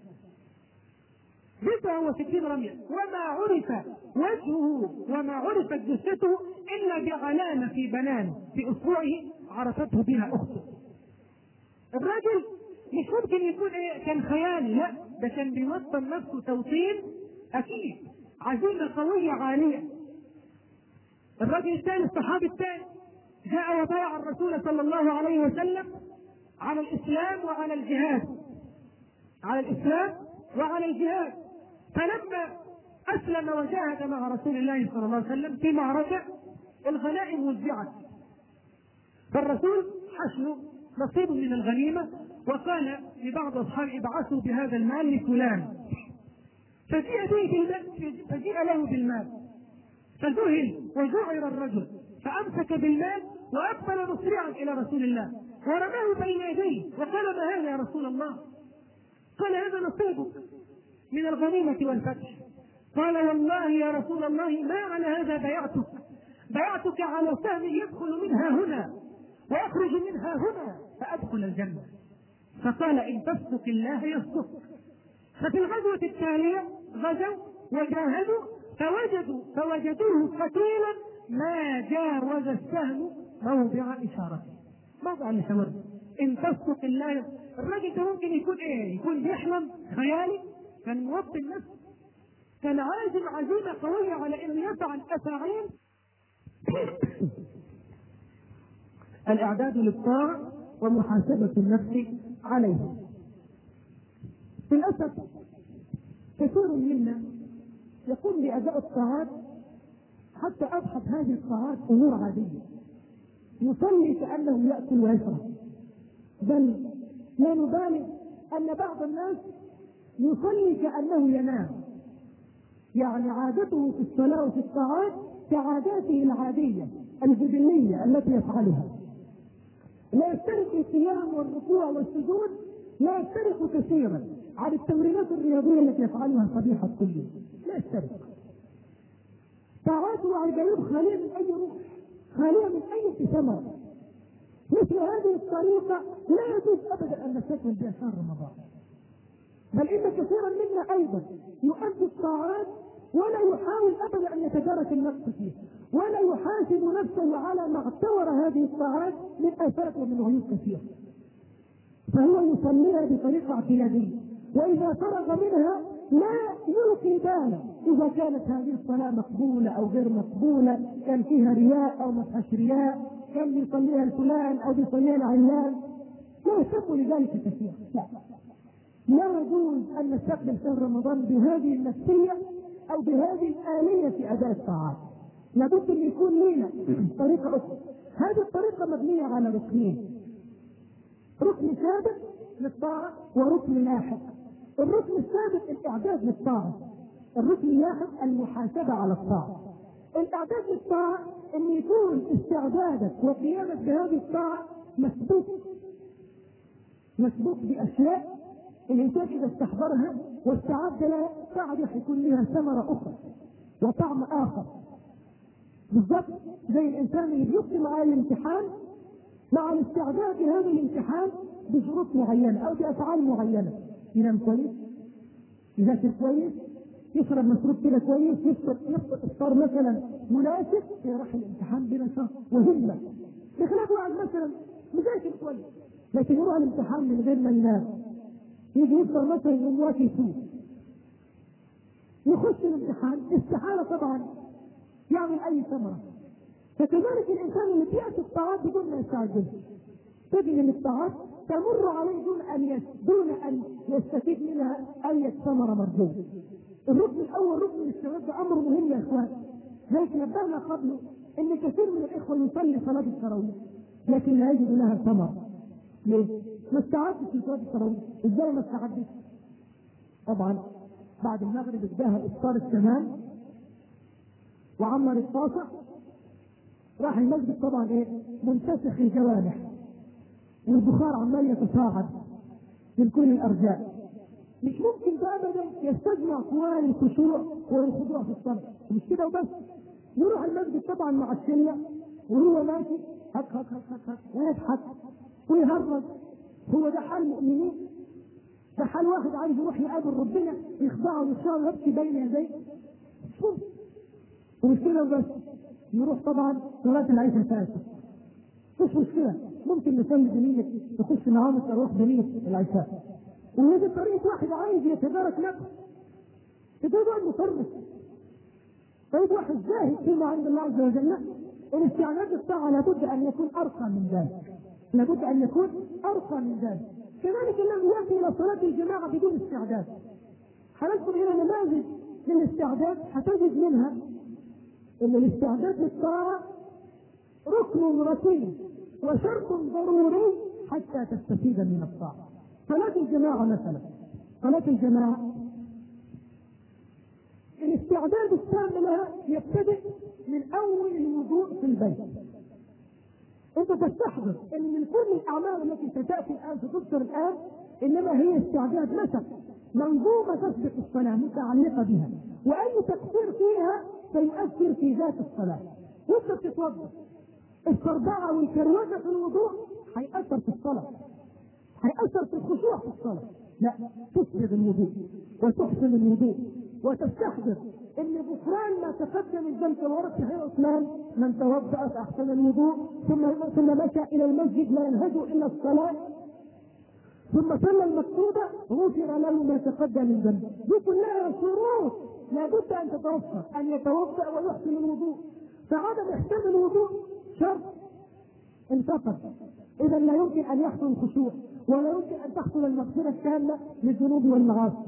بضع وستين رمية وما عرف وجهه وما عرفت جثته إلا بعلامة في بنان في أسبوعه عرفته بها أخته. الرجل مش ممكن يكون إيه كان خيالي لا ده كان بيوطن نفسه توطين أكيد. عزيمه قوية عالية. الرجل الثاني الصحابي الثاني جاء وبايع الرسول صلى الله عليه وسلم على الإسلام وعلى الجهاد. على الإسلام وعلى الجهاد. فلما أسلم وجاهد مع رسول الله صلى الله عليه وسلم في معركة الغنائم وزعت. فالرسول حشر نصيب من الغنيمة وقال لبعض أصحابه ابعثوا بهذا المال لفلان. فجيء به فجيء له بالمال. فذهل وجعر الرجل فأمسك بالمال وأقبل مسرعا إلى رسول الله. ورماه بين يديه وقال ما هذا يا رسول الله؟ قال هذا نصيبك. من الغنيمة والفتح. قال والله يا رسول الله ما على هذا بايعتك بايعتك على سهم يدخل منها هنا ويخرج منها هنا فأدخل الجنة. فقال إن تصدق الله يصدق ففي الغزوة التالية غزوا وجاهدوا فوجدوا فوجدوه قتيلا ما جاوز السهم موضع إشارته. موضع الإشارة إن تصدق الله الراجل ده ممكن يكون إيه؟ يكون بيحلم خيالي؟ كان موطن نفسه كان عازم عزيمة قوية على انه يفعل افاعيل الإعداد للطاعة ومحاسبة النفس عليها للأسف كثير منا يقوم بأداء الطاعات حتى ابحث هذه الطاعات أمور عادية. يصلي كانه ياكل ويشرب بل لا نبالغ أن بعض الناس يصلي كأنه ينام. يعني عادته في الصلاة وفي الطاعات كعاداته العادية الجبلية التي يفعلها. لا يفترق القيام والركوع والسجود لا يفترق كثيرا عن التمرينات الرياضية التي يفعلها صبيحه كل يوم لا يفترق طاعات وعبادات خاليه من أي روح خاليه من أي ثمر مثل هذه الطريقة لا يجوز ابدا أن نستكمل بها شهر رمضان. بل إن كثيرا منا أيضا يؤدي الطاعات ولا يحاول ابدا أن يتدارك النفس فيه ولا يحاسب نفسه على ما اعتبر هذه الطاعات من افات ومن عيوب كثيرة. فهو يصليها بطريقة اعتيادية وإذا فرغ منها لا يلقي بالا إذا كانت هذه الصلاة مقبولة أو غير مقبولة كان فيها رياء أو ما فيهاش رياء كان بيصليها الفلان أو بيصليها العيان لا يهتم لذلك كثيرا. لا. لا يجوز أن نستقبل شهر رمضان بهذه النفسية أو بهذه الآلية في أداء الطاعات. لابد أن يكون لنا طريقة أخرى. هذه الطريقة مبنية على ركنين. ركن ثابت للطاعة وركن لاحق. الركن الثابت الاعداد للطاعة. الركن اللاحق المحاسبة على الطاعة. الاعداد للطاعة أن يكون استعدادك وقيامك بهذه الطاعة مسبوق. مسبوق بأشياء الانسان إذا استحضرها واستعد لها بعد يكون لها ثمرة أخرى وطعم آخر. بالضبط زي الإنسان اللي بيقدم معاه الامتحان مع الاستعداد لهذا الامتحان بشروط معينة أو بأفعال معينة. ينام كويس يذاكر كويس يشرب مشروب كده كويس يفطر يفطر إفطار مثلا مناسب يروح الامتحان بنشاط وهمة. بخلاف واحد مثلا مذاكر كويس لكن يروح الامتحان من غير ما ينام. يجي يفطر مثلا يقوم واكل سوء يخش الامتحان استحالة طبعا. يعمل أي ثمرة. فكذلك الإنسان اللي بيأتي الطاعات بدون ما يستعجل تجد إن الطاعات تمر عليه دون أن. دون أن يستفيد منها أي ثمرة مرجوة. الركن الأول ركن الاستعداد ده أمر مهم يا إخوان. لذلك نبهنا قبله إن كثير من الإخوة يصلي صلاة التراويح لكن لا يجد لها ثمر ليه؟ ما استعدتش لصلاه التراويح. إزاي ما استعدتش؟ طبعا بعد المغرب اداها الافطار التمام. وعمر الطاسة راح المسجد طبعا إيه؟ منتسخ الجوانح والبخار عمال يتصاعد من كل الأرجاء. مش ممكن ابدا يستجمع قوى الخشوع والخضوع في الصلاة. مش كده وبس. يروح المسجد طبعا مع الشله وهو ماشي. هك هك هك هك هك. ويضحك. ويهرج هو ده حال المؤمنين. ده حال واحد عايز يروح يقابل ربنا يخضعه ويخشعه ويبكي بين يديه. ممكن ومش كده وبس. يروح طبعا صلاة العشاء فاتت مش مشكلة. ممكن نصلي بنية نخش معاهم التراويح بنية العشاء وهذه طريقة واحد عايز يتدارك نفسه. ده بقى مصرف. طيب واحد زاهد فيما عند الله عز وجل. الاستعداد الطاعة لابد أن يكون أرقى من ذلك. لابد أن يكون أرقى من ذلك. كذلك الذي يأتي إلى صلاة الجماعة بدون استعداد. هنذكر هنا نماذج للاستعداد؟ هتجد منها إن الاستعداد للطاعة ركن ركين وشرط ضروري حتى تستفيد من الطاعة. صلاة الجماعة مثلا. صلاة الجماعة. الاستعداد التام لها يبتدئ من أول الوضوء في البيت. انت تستحضر ان من كل الاعمال التي ستأتي الآن ستذكر الآن إنما هي استعداد مثلا منظومة تسبق الصلاة متعلقة بها. وأي تقصير فيها سيؤثر في ذات الصلاة. وانت بتتوضأ. الصربعه والكروته في الوضوء هيأثر في الصلاة. هيأثر في الخشوع في الصلاة. لا تسبغ الوضوء وتحسن الوضوء وتستحضر. إن غفران ما تقدم الذنب ورد صحيح عثمان من توضأ فأحسن الوضوء ثم ثم مشى إلى المسجد لا ينهج إلا الصلاة. ثم صلى المكتوبة غفر له ما تقدم من ذنبه دي كلها شروط لابد أن تتوفر أن يتوضأ ويحسن الوضوء. فعدم إحسان الوضوء شرط انتقد إذا لا يمكن أن يحصل الخشوع ولا يمكن أن تحصل المغفرة الكاملة للذنوب والمعاصي.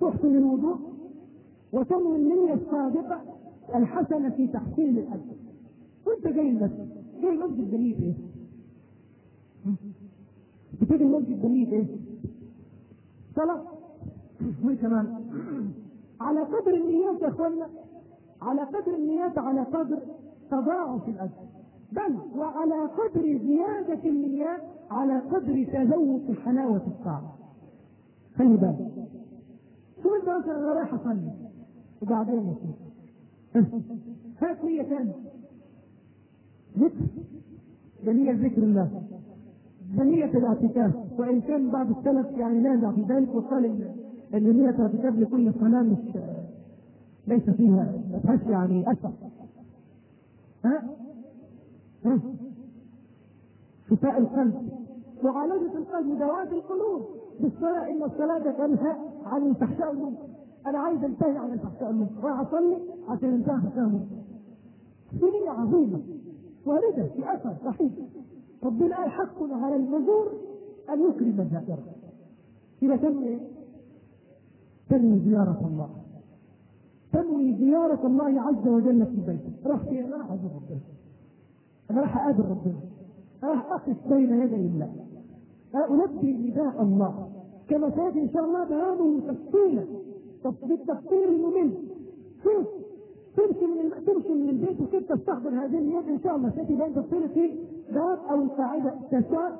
تحسن الوضوء وتنوي النية الصادقة الحسنة في تحسين الأجر وأنت جاي المسجد جاي المسجد دليل إيه؟ بتيجي المسجد دليل إيه؟ صلاة كمان؟ على قدر النيات يا إخوانا على قدر النيات على قدر تضاعف الأجر بل وعلى قدر زيادة النيات على قدر تذوق حلاوة الطعام خلي بالك شو انت مثلا أنا رايح أصلي وبعدين يا سيدي هات نية ثانية ذكر نية ذكر الله. نية الأعتكاف. وإن كان بعض السلف يعني نازع في ذلك وقال ان نية الأعتكاف لكل صلاة مش ليس فيها ما يعني أثر. ها؟ ها؟ شفاء القلب. معالجة القلب مداواة القلوب. بالصلاة إن الصلاة تنهى عن الفحشاء والمنكر أنا عايز عن الفحشاء والمنكر راح أصلي عشان أنتهي عن الفحشاء والمنكر نية عظيمة واردة في أثر رحيم ربنا قال حق على المزور أن يكرم الزائر. يبقى تنوي إيه؟ تنوي زيارة الله. تنوي زيارة الله عز وجل في بيته. راح فين؟ أنا راح أزور ربنا. أنا راح أقابل ربنا. راح أقف بين يدي الله. ألبي نداء الله. كما سيأتي إن شاء الله بيانه تفصيلا. بالتفصيل الممل. تمشي من تمشي من البيت وكيف تستحضر هذه اليد إن شاء الله سيأتي بين تفصيل في باب أو القاعده تسع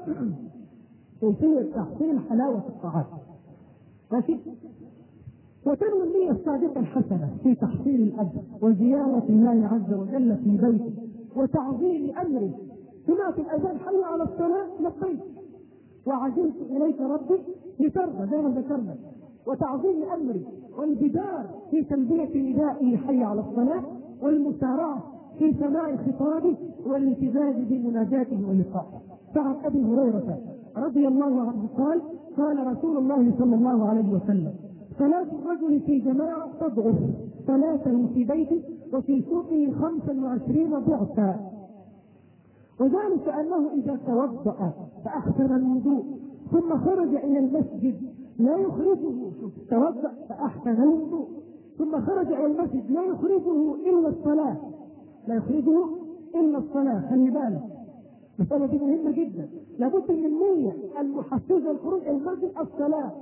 كيفيه تحصيل حلاوة الطعام. ماشي؟ وتنوي النية الصادقة الحسنة في تحصيل الأجر وزيارة الله عز وجل في بيته وتعظيم أمره. سمعت الأذان حي على الصلاة لبيك وعجلت إليك ربي لترضى زي ما ذكرنا وتعظيم أمري. والبدار في تلبية ندائه حي على الصلاة والمسارعة في سماع خطابه والالتزاز بمناجاته ولقائه فعن أبي هريرة رضي الله عنه قال قال رسول الله صلى الله عليه وسلم صلاة الرجل في جماعة تضعف صلاته في بيته وفي سوقه خمسا وعشرين ضعفا. وذلك أنه إذا توضأ فأحسن الوضوء ثم خرج إلى المسجد لا يخرجه. توضأ فأحسن الوضوء. ثم خرج إلى المسجد. لا يخرجه إلا الصلاة. لا يخرجه إلا الصلاة. خلي بالك. المسألة دي مهمة جدا. لابد من النية المحفزة للخروج إلى المسجد. الصلاة.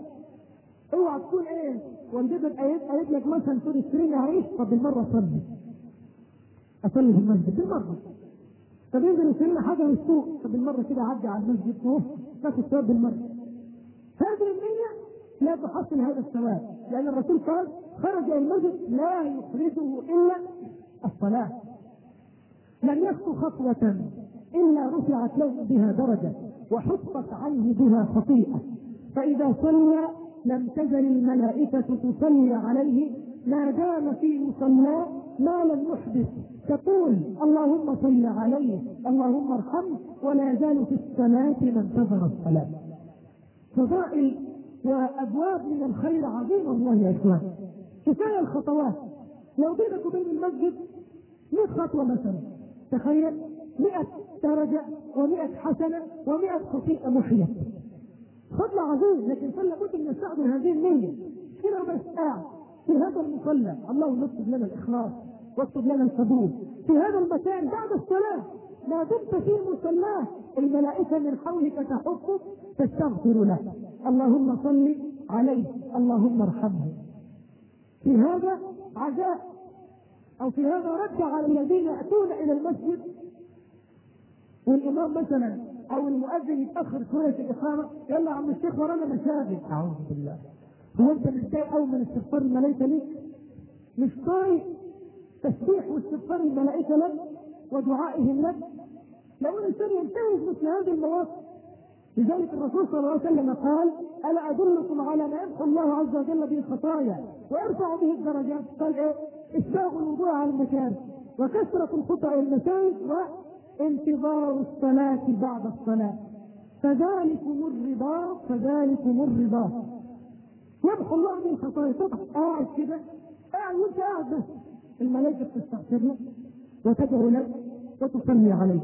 اوعى تكون إيه والدتك قايل قايل لك مثلا تقول اشتري لي عيش طب بالمرة صلي. أصلي في المسجد. بالمرة. طب ينزل يشتري لي حاجة من السوق طب بالمرة كده اعدي على المسجد. أهو. تاخد ثواب بالمرة. هذه لا تحصل هذا الثواب. لأن الرسول قال خرج إلى المسجد لا يخرجه إلا الصلاة. لم يخطو خطوة إلا رفعت له بها درجة وحطت عنه بها خطيئة. فإذا صلى لم تزل الملائكة تصلي عليه. ما دام في مصلاه ما لم يحدث تقول اللهم صل عليه اللهم ارحمه ولا يزال في الصلاة من انتظر الصلاة. فضائل وأبواب من الخير عظيمه والله يا إخوان. كفاية الخطوات. لو بينك وبين المسجد 100 خطوة مثلا. تخيل 100 درجة و100 حسنة و100 خطيئة محيت فضل عظيم لكن فلا بد أن نستخدم هذه النية. كده ربع ساعة في هذا المصلى. اللهم اكتب لنا الإخلاص واكتب لنا القبول في هذا المكان بعد الصلاة. ما دمت في مصلاه. الملائكة من حولك تحفك تستغفر له اللهم صل عليه. اللهم ارحمه. في هذا عزاء أو في هذا رد على الذين يأتون إلى المسجد والإمام مثلا أو المؤذن يتأخر شوية في الإقامة يلا عم الشيخ ورانا مشاغل أعوذ بالله. هو أنت متضايق قوي من استغفار الملائكة ليك؟ مش طايق تسبيح واستغفار الملائكة لك ودعائهم لك؟ لو الإنسان ينتهز مثل هذه المواقف لذلك الرسول صلى الله عليه وسلم قال ألا أدلكم على ما يمحو الله عز وجل به الخطايا ويرفع به الدرجات؟ قال إيه؟ إسباغ الوضوء على المكان وكثرة الخطى إلى المساجد وانتظار الصلاة بعد الصلاة. فذلكم الرباط فذلكم الرباط يمحو الله من خطايا تبقى قاعد كده قاعد وانت قاعد بس. الملائكة بتستغفر لك وتدعو لك وتصلي عليك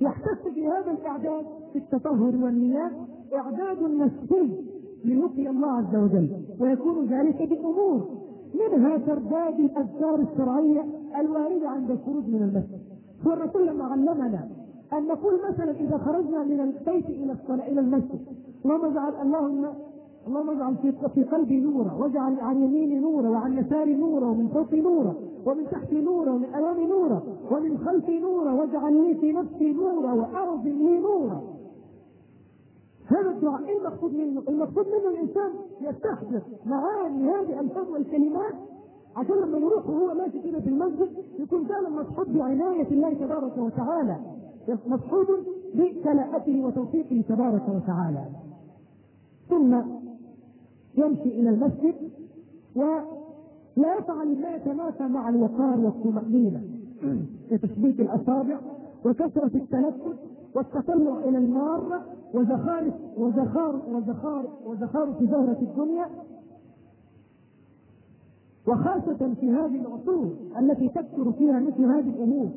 يحتس في هذا الإعداد في التطهر والنيات إعداد نفسي للقي الله عز وجل ويكون ذلك بأمور منها ترداد الأذكار الشرعية الواردة عند الخروج من المسجد. والرسول لما علمنا أن نقول مثلا إذا خرجنا من البيت إلى الصلاة إلى المسجد اللهم اجعل اللهم اللهم اجعل في قلبي نورا واجعل عن يميني نورا وعن يساري نورا ومن فوقي نورا ومن تحتي نورا ومن امامي نورا ومن خلفي نورا واجعل لي في نفسي نورا وأرض لي نورا هذا الدعاء إيه المقصود منه؟ المقصود منه الإنسان يستحضر معاني هذه الألفاظ والكلمات عشان لما يروح وهو ماشي كده في المسجد يكون فعلا مصحوب بعناية الله تبارك وتعالى. مصحوب بكلاءته وتوفيقه تبارك وتعالى. ثم يمشي إلى المسجد ولا يفعل ما يتنافى مع الوقار والطمأنينة كتشبيك الأصابع وكثرة التنفس والتطلع إلى المارة وزخارف وزخار وزخار وزخارف زهرة الدنيا. وخاصة في هذه العصور التي تكثر فيها مثل هذه الأمور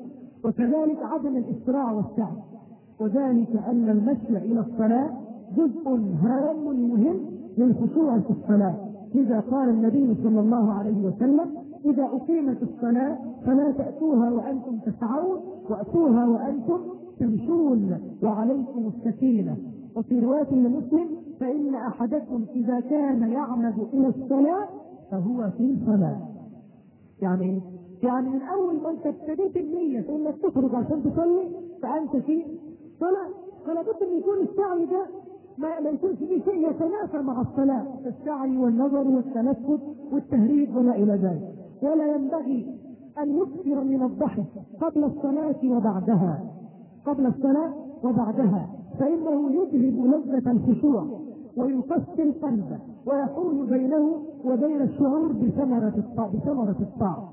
وكذلك عدم الإسراع والسعي. وذلك أن المشي إلى الصلاة جزء هام مهم للخشوع في الصلاة. لذا قال النبي صلى الله عليه وسلم إذا أقيمت الصلاة فلا تأتوها وأنتم تسعون وأتوها وأنتم تمشون وعليكم السكينة. وفي رواية لمسلم فإن أحدكم إذا كان يعمد إلى الصلاة فهو في صلاة يعني يعني من أول ما أنت ابتديت النية إنك تخرج عشان تصلي فأنت في صلاة. فلا بد أن يكون السعي ده ما, ما يكونش فيه شيء يتنافى مع الصلاة السعي والنظر والتنفس والتهريب وما إلى ذلك. ولا ينبغي أن يكثر من الضحك قبل الصلاة وبعدها. قبل الصلاة وبعدها. فإنه يذهب لذة الخشوع ويقسي القلب ويحول بينه وبين الشعور بثمرة الطاعة بثمرة الطاعة.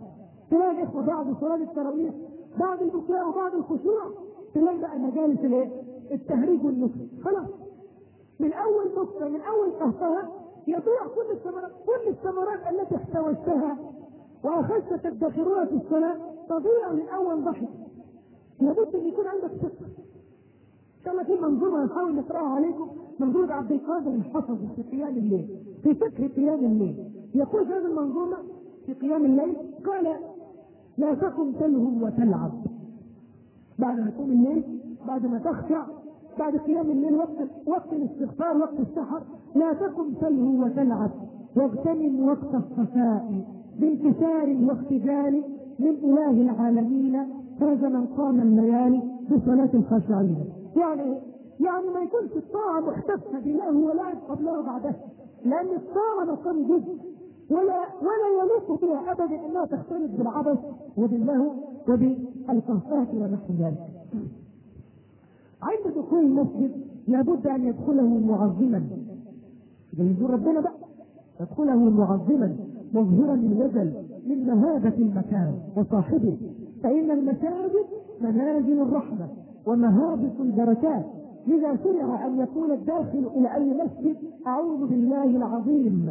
تلاقي الإخوة بعد صلاة التراويح بعد البكاء وبعد الخشوع تلاقي بقى مجالس؟ التهريج والنكت خلاص. من أول نكتة من أول قهقهة يضيع كل الثمرات كل الثمرات التي احتوجتها وأخذت تدخرها في الصلاة تضيع من أول ضحك لابد أن يكون عندك ثقة. ان شاء الله في منظومة نحاول نقراها عليكم منظومة عبد القادر الحفظي في قيام الليل في فكر قيام الليل. يقول هذه المنظومة في قيام الليل قال لا تقم تلهو وتلعب. بعد ما تقوم الليل بعد ما تخشع بعد قيام الليل وقت وقت الاستغفار وقت السحر لا تقم تلهو وتلعب واغتنم وقت الصفاء بانكسار واختجال من إله العالمين. فاز من قام الليالي بصلاة الخاشعين يعني يعني ما يكونش الطاعة محتفة بالله ولعب قبلها وبعدها لأن الطاعة مقام جزء ولا ولا يليق بها أبدا أنها تختلط بالعبث وباللهو وبالقهقهة ونحو ذلك. عند دخول المسجد لابد أن يدخله معظما. يقول ربنا بقى يدخله معظما مظهرا الوجل من مهابة المكان وصاحبه. فإن المساجد منازل الرحمة ومهابط البركات. لذا شرع أن يقول الداخل إلى أي مسجد. أعوذ بالله العظيم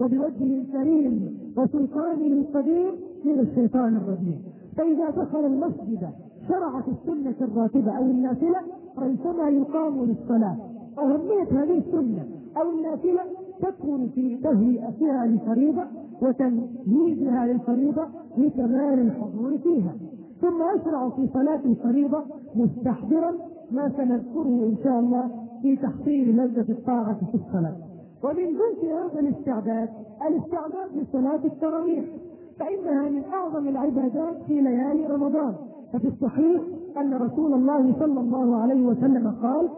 وبوجهه الكريم وسلطانه القدير من الشيطان الرجيم. فإذا دخل المسجد شرع في السنة الراتبة أو النافلة ريثما يقام للصلاة. أهمية هذه السنة أو النافلة تكمن في تهيئتها لفريضه وتمهيدها للفريضة لكمال الحضور فيها. ثم يشرع في صلاة الفريضة مستحضرا ما سنذكره إن شاء الله في تحصيل لذة الطاعة في الصلاة. ومن جنس هذا الاستعداد الاستعداد لصلاة التراويح فإنها من أعظم العبادات في ليالي رمضان. ففي الصحيح أن رسول الله صلى الله عليه وسلم قال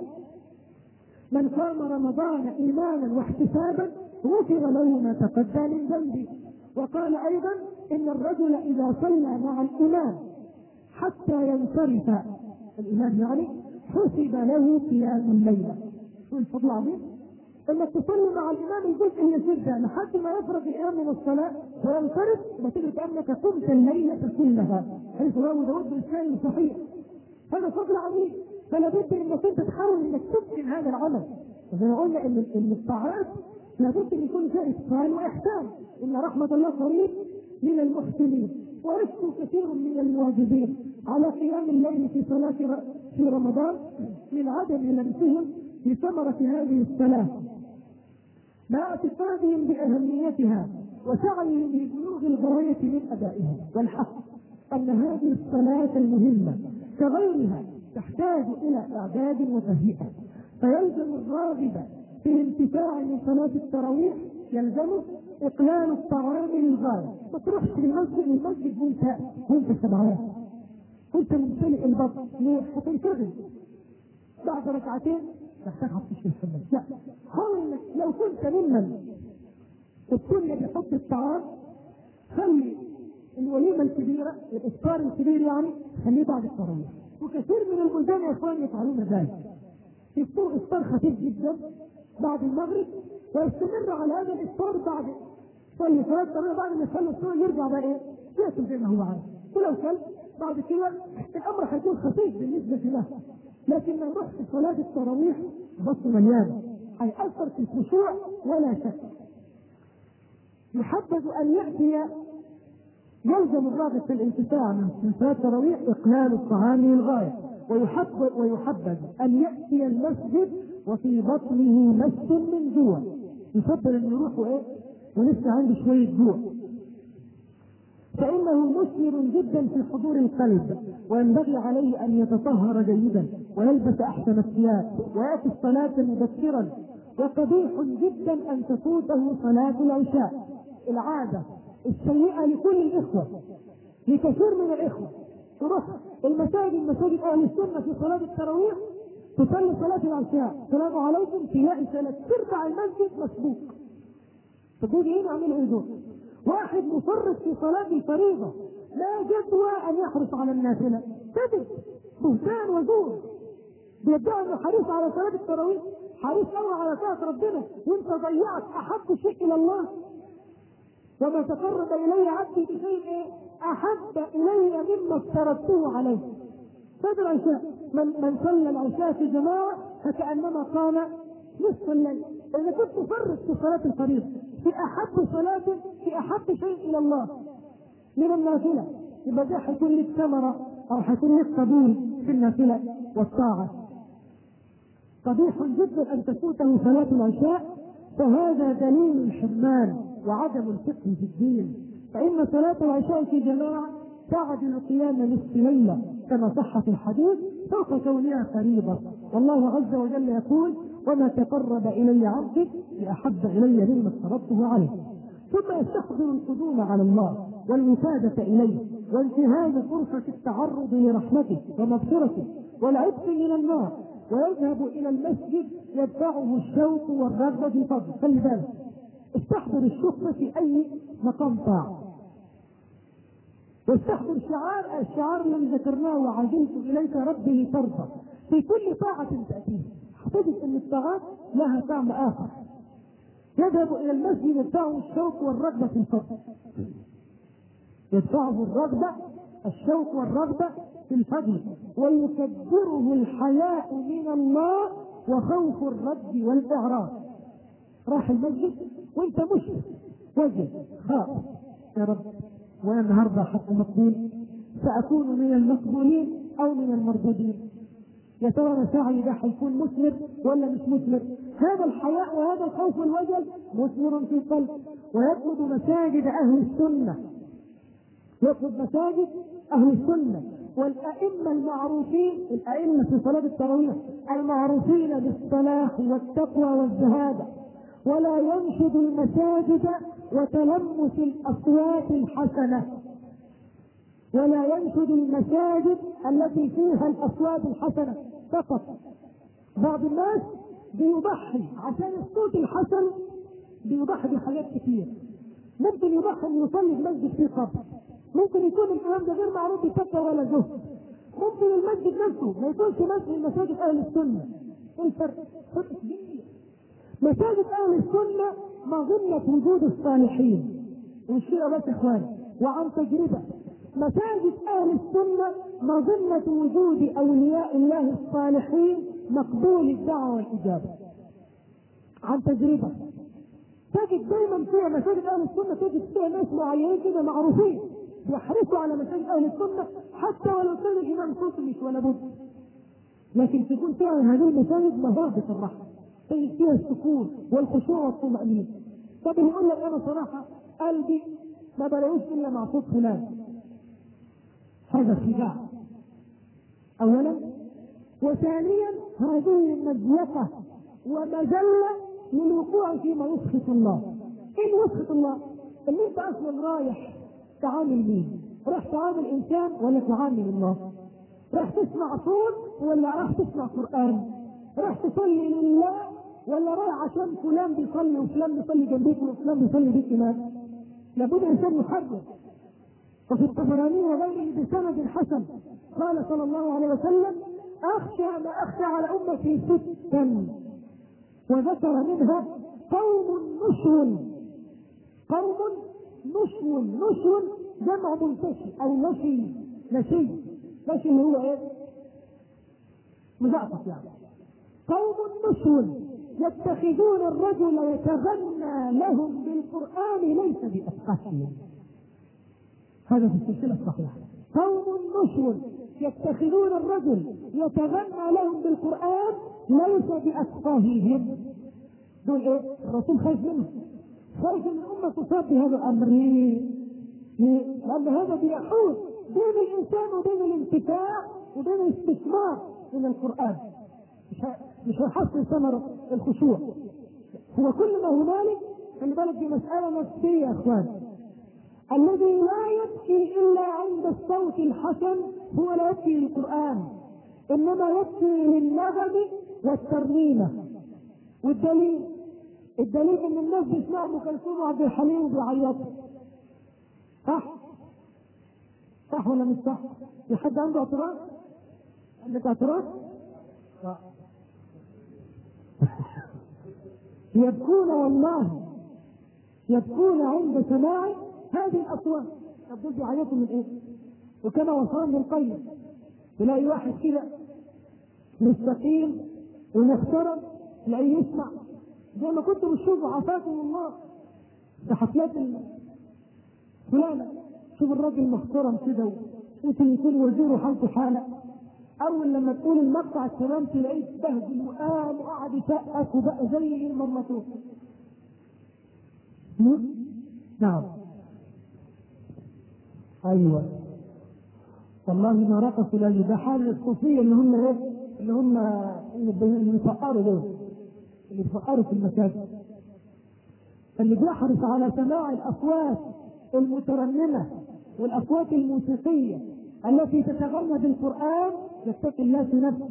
من قام رمضان إيمانا واحتسابا غفر له ما تقدم من ذنبه. وقال أيضا إن الرجل إذا صلى مع الإمام حتى ينصرف. الإمام يعني حسب له قيام الليلة. شو الفضل العظيم. انك تصلي مع الإمام الجزء اليسير ده لحد ما يفرغ الإمام من الصلاة وينصرف نتيجه كانك قمت الليلة كلها حيث رواه داود باسناد صحيح. هذا فضل عظيم. فلا بد انك انت تحاول انك تتقن هذا العمل. زي ما قلنا إن ان الطاعات لابد أن يكون فيها إتقان وإحسان. إن رحمة الله قريب من المحسنين ويشكو كثير من المواجبين على قيام الليل في صلاة في رمضان من عدم لمسهم بثمره هذه الصلاة. مع اعتقادهم بأهميتها وسعيهم لبلوغ الغاية من أدائها. والحق أن هذه الصلاة المهمة كغيرها تحتاج إلى إعداد وتهيئة. فيلزم الراغب في الانتفاع من صلاه التراويح يلزمه إقلال الطعام للغاية. ما تروحش للمسجد المسجد وانت وانت سبعان وانت ممتلئ البطن ليه؟ هتنشغل بعد ركعتين تحتاج تشوف الحمام لا حاول انك لو كنت ممن الكل بيحط الطعام خلي الوليمه الكبيره الإفطار الكبير يعني خليه بعد التراويح وكثير من البلدان يا اخوان يفعلون ذلك يفطروا افطار خفيف جدا بعد المغرب ويستمر على هذا الافطار بعد صلي صلاه التراويح بعد ما يصلي الصلاه يرجع بقى إيه؟ ياكل زي ما هو عايز ولو كل بعد كده الامر هيكون خفيف بالنسبة له لكن لو رحت صلاة التراويح بص مليان. هيأثر في الخشوع ولا شك. يحبذ أن يأتي يلزم الراغب في الانتفاع من صلاة التراويح إقلال الطعام للغاية. ويحبذ ويحبذ أن يأتي المسجد وفي بطنه مس من جوع. يفضل أن يروح وإيه؟ ولسه عنده شوية جوع. فإنه مثمر جدا في حضور القلب وينبغي عليه أن يتطهر جيدا ويلبس أحسن الثياب ويأتي الصلاة مبكرا. وقبيح جدا أن تفوته صلاة العشاء. العادة السيئة لكل الإخوة لكثير من الإخوة. تروح المساجد مساجد أهل السنة في صلاة التراويح تصلي صلاة العشاء. السلام عليكم تلاقي ثلاث أرباع المسجد مسبوق. تقول إيه؟ نعملوا إيه؟ دول؟ واحد مفرط في صلاة الفريضة. لا جدوى أن يحرص على النافلة كذب بهتان وزور. بيدعي إنه حريص على صلاة التراويح. حريص قوي على طاعة ربنا. وانت ضيعت أحب شيء إلى الله. وما تقرب إلي عبدي بشيء؟ أحب إلي مما افترضته عليه. صلاة العشاء من من صلى العشاء في جماعة فكأنما قام نصف الليل. إذا كنت تفرط في صلاة الفريضة. في أحب صلاة في أحب شيء إلى الله. من النافلة. يبقى ده هيكون لك ثمرة أو هيكون لك قبول في النافلة والطاعة. قبيح جدا أن تفوته صلاة العشاء فهذا دليل الحرمان وعدم الفقه في الدين. فإن صلاة العشاء في جماعة تعدل قيام نصف ليلة كما صح في الحديث فوق كونها فريضة. والله عز وجل يقول وما تقرب إلي عبدي لأحب إلي مما افترضته عليه. ثم يستحضر القدوم على الله والوفادة إليه وانتهاز فرصة التعرض لرحمته ومغفرته والعتق من النار ويذهب إلى المسجد يدفعه الشوق والرغبة في فضل. خلي بالك استحضر الشكر في أي مقام طاعة واستحضر شعار الشعار الذي ذكرناه وعجلت إليك ربي ترضى في كل طاعة تأتيه. تجد أن الطاعات لها طعم آخر. يذهب إلى المسجد يدفعه الشوق والرغبة في الفضل. يدفعه الرغبة الشوق والرغبة في الفضل. ويكبره الحياء من الله وخوف الرد والإعراض. راح المسجد وانت مشرك. وجه خاف. يا رب وأنا النهارده حق مقبول سأكون من المقبولين أو من المردودين يا ترى سعي ده هيكون مثمر ولا مش مثمر؟ هذا الحياء وهذا الخوف والوجل مثمر في القلب ويطلب مساجد أهل السنة. يطلب مساجد أهل السنة. والأئمة المعروفين الأئمة في صلاة التراويح المعروفين بالصلاح والتقوى والزهادة. ولا ينشد المساجد وتلمس الأصوات الحسنة. ولا ينشد المساجد التي فيها الأصوات الحسنة فقط. بعض الناس بيضحي عشان الصوت الحسن بيضحي بحاجات كتير. ممكن يضحي إنه يصلي في مسجد فيه قبر. ممكن يكون الامام ده غير معروف بفتوى ولا زهد ممكن المسجد نفسه ما يكونش مسجد مساجد أهل السنة. إيه الفرق؟ فرق كبير. مساجد أهل السنة مظنة وجود الصالحين. مش بس اخواني وعن تجربة. مساجد أهل السنة مظنة وجود أولياء الله الصالحين مقبول الدعوة والإجابة. عن تجربة. تجد دايما فيها مساجد أهل السنة تجد فيها ناس معينين كده معروفين يحرصوا على مساجد أهل السنة حتى ولو كان الإمام صوته مش ولا بد. لكن تكون فيها هذه المساجد مهابه الرحمة تجد فيها السكون والخشوع والطمأنينة. طب يقول لك أنا صراحة قلبي ما بلاقيش إلا مع صوت فلان. هذا خداع اولا. وثانيا هذه مزيقه ومذله للوقوع فيما يسخط الله. إيه اللي يسخط الله ان انت أصلا رايح تعامل مين راح تعامل إنسان ولا تعامل الله. راح تسمع صوت ولا راح تسمع قرآن. راح تصلي لله ولا رايح عشان فلان بيصلي وفلان بيصلي جنبيك وفلان بيصلي بيك لابد الانسان يحرر وفي الطبراني وغيره بسند حسن قال صلى الله عليه وسلم أخشى ما أخشى على أمتي ستا. وذكر منها قوم نشو. قوم نشو نشو جمع منتشي أو نشي نشي. نشي هو إيه؟ مزعطف يعني. قوم نشو يتخذون الرجل يتغنى لهم بالقرآن ليس بأفقههم. هذا في السلسلة الصحيحة. قوم نشو يتخذون الرجل يتغنى لهم بالقرآن ليس بأفقاههم دول إيه؟ الرسول خايف منهم خايف ان الأمة تصاب بهذا الأمر. ليه؟ لأن هذا بيحول بين الإنسان وبين الانتفاع وبين الاستثمار من القرآن. مش هيحصل ثمرة الخشوع. هو كل ما هنالك خلي بالك دي مسألة نفسية يا إخوان. الذي لا يبكي إلا عند الصوت الحسن هو لا يبكي للقرآن إنما يبكي للنغم والترنيمة والدليل الدليل إن الناس بيسمعوا أم كلثوم وعبد الحليم وبيعيطوا صح؟ صح ولا مش صح؟ في حد عنده اعتراض؟ عندك اعتراض؟ يبكون والله يبكون عند سماع هذه الأصوات دول بيعيطوا من إيه؟ وكما وصلنا القيم تلاقي واحد كده مستقيم ومحترم تلاقيه يسمع. زي ما كنتوا بتشوفوا عافاكم الله في حفلات فلانة. شوف الراجل محترم كده ممكن يكون وزيره حالته حالة. أول لما تقول المقطع التمام تلاقيه اتبهدل وقام وقعد يسقف وبقى زي المرمطون نعم. أيوه. والله ما رقصوا ده حال الصوفيه اللي هم إيه؟ اللي هم اللي بيفقروا دول اللي بيفقروا في المساجد. اللي بيحرص على سماع الأصوات المترنمة والأصوات الموسيقية التي تتغنى بالقرآن يتقي الله في نفسه.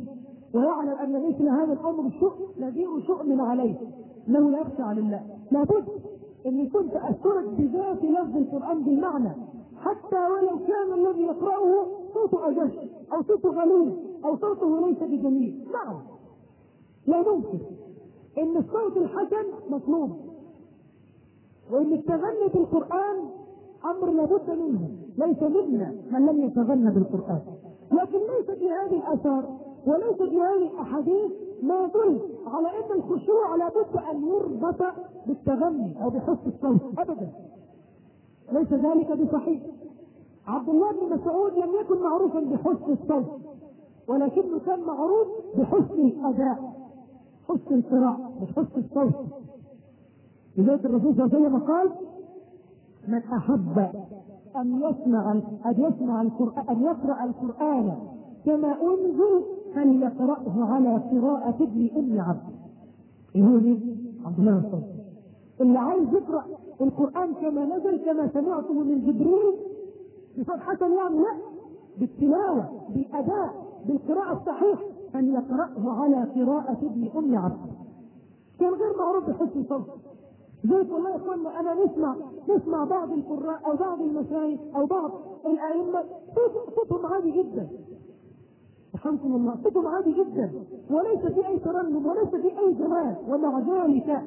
ويعلم أن مثل هذا الأمر شؤم نذير شؤم عليه إنه لا يخشى على الله. لابد ان يكون تاثرك بذات لفظ القرآن بالمعنى. حتى ولو كان الذي يقرأه صوته أجش أو صوته غليظ أو صوته ليس بجميل. نعم لا ممكن. إن الصوت الحسن مطلوب. وإن التغني بالقرآن أمر لابد منه. ليس منا من لم يتغنى بالقرآن. لكن ليس في هذه الآثار وليس في هذه الأحاديث ما يدل على أن الخشوع لابد أن يربط بالتغني أو بحسن الصوت. ابدا. ليس ذلك بصحيح عبد الله بن مسعود لم يكن معروفا بحسن الصوت ولكنه كان معروف بحسن الاداء حسن القراءة مش حسن الصوت لذلك الرسول صلى الله عليه وسلم قال من أحب أن يسمع أن يسمع القرآن أن يقرأ القرآن كما أنزل فليقرأه على قراءة ابن أم عبد اللي هو؟ عبد الله بن اللي عايز يقرأ القرآن كما نزل كما سمعته من جبريل بصوت حسن يعني لا بالتلاوة بالأداء بالقراءة الصحيحه أن يقراه على قراءة ابن أم عبد. كان غير معروف بحسن صوته زي والله يا اخوانا أنا نسمع نسمع بعض القراء أو بعض المشايخ أو بعض الأئمة. صوتهم عادي جدا. رحمكم الله صوتهم عادي جدا. وليس في أي ترنم وليس في أي جمال. ومع ذلك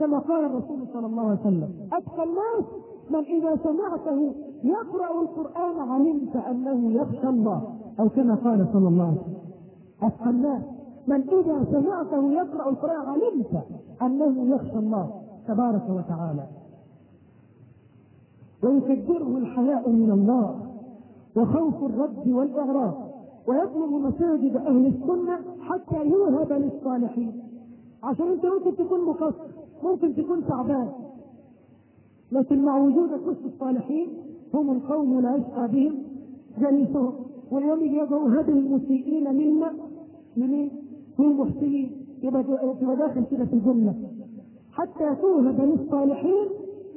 كما قال الرسول صلى الله عليه وسلم. أتقى الناس من إذا سمعته يقرأ القرآن علمت أنه يخشى الله. أو كما قال صلى الله عليه وسلم. أتقى الناس من إذا سمعته يقرأ القرآن علمت أنه يخشى الله. تبارك وتعالى. ويكبره الحياء من الله. وخوف الرد والإعراض. ويطلب مساجد أهل السنة حتى يوهب للصالحين. عشان أنت ممكن تكون مقصر. ممكن تكون تعبان. لكن مع وجودك وسط الصالحين هم القوم لا يشقى بهم. جليسهم. واليوم يدعو هدى المسيئين منا لمين؟ للمحسنين. يبقى تبقى داخل كده في الجنة حتى توهب للصالحين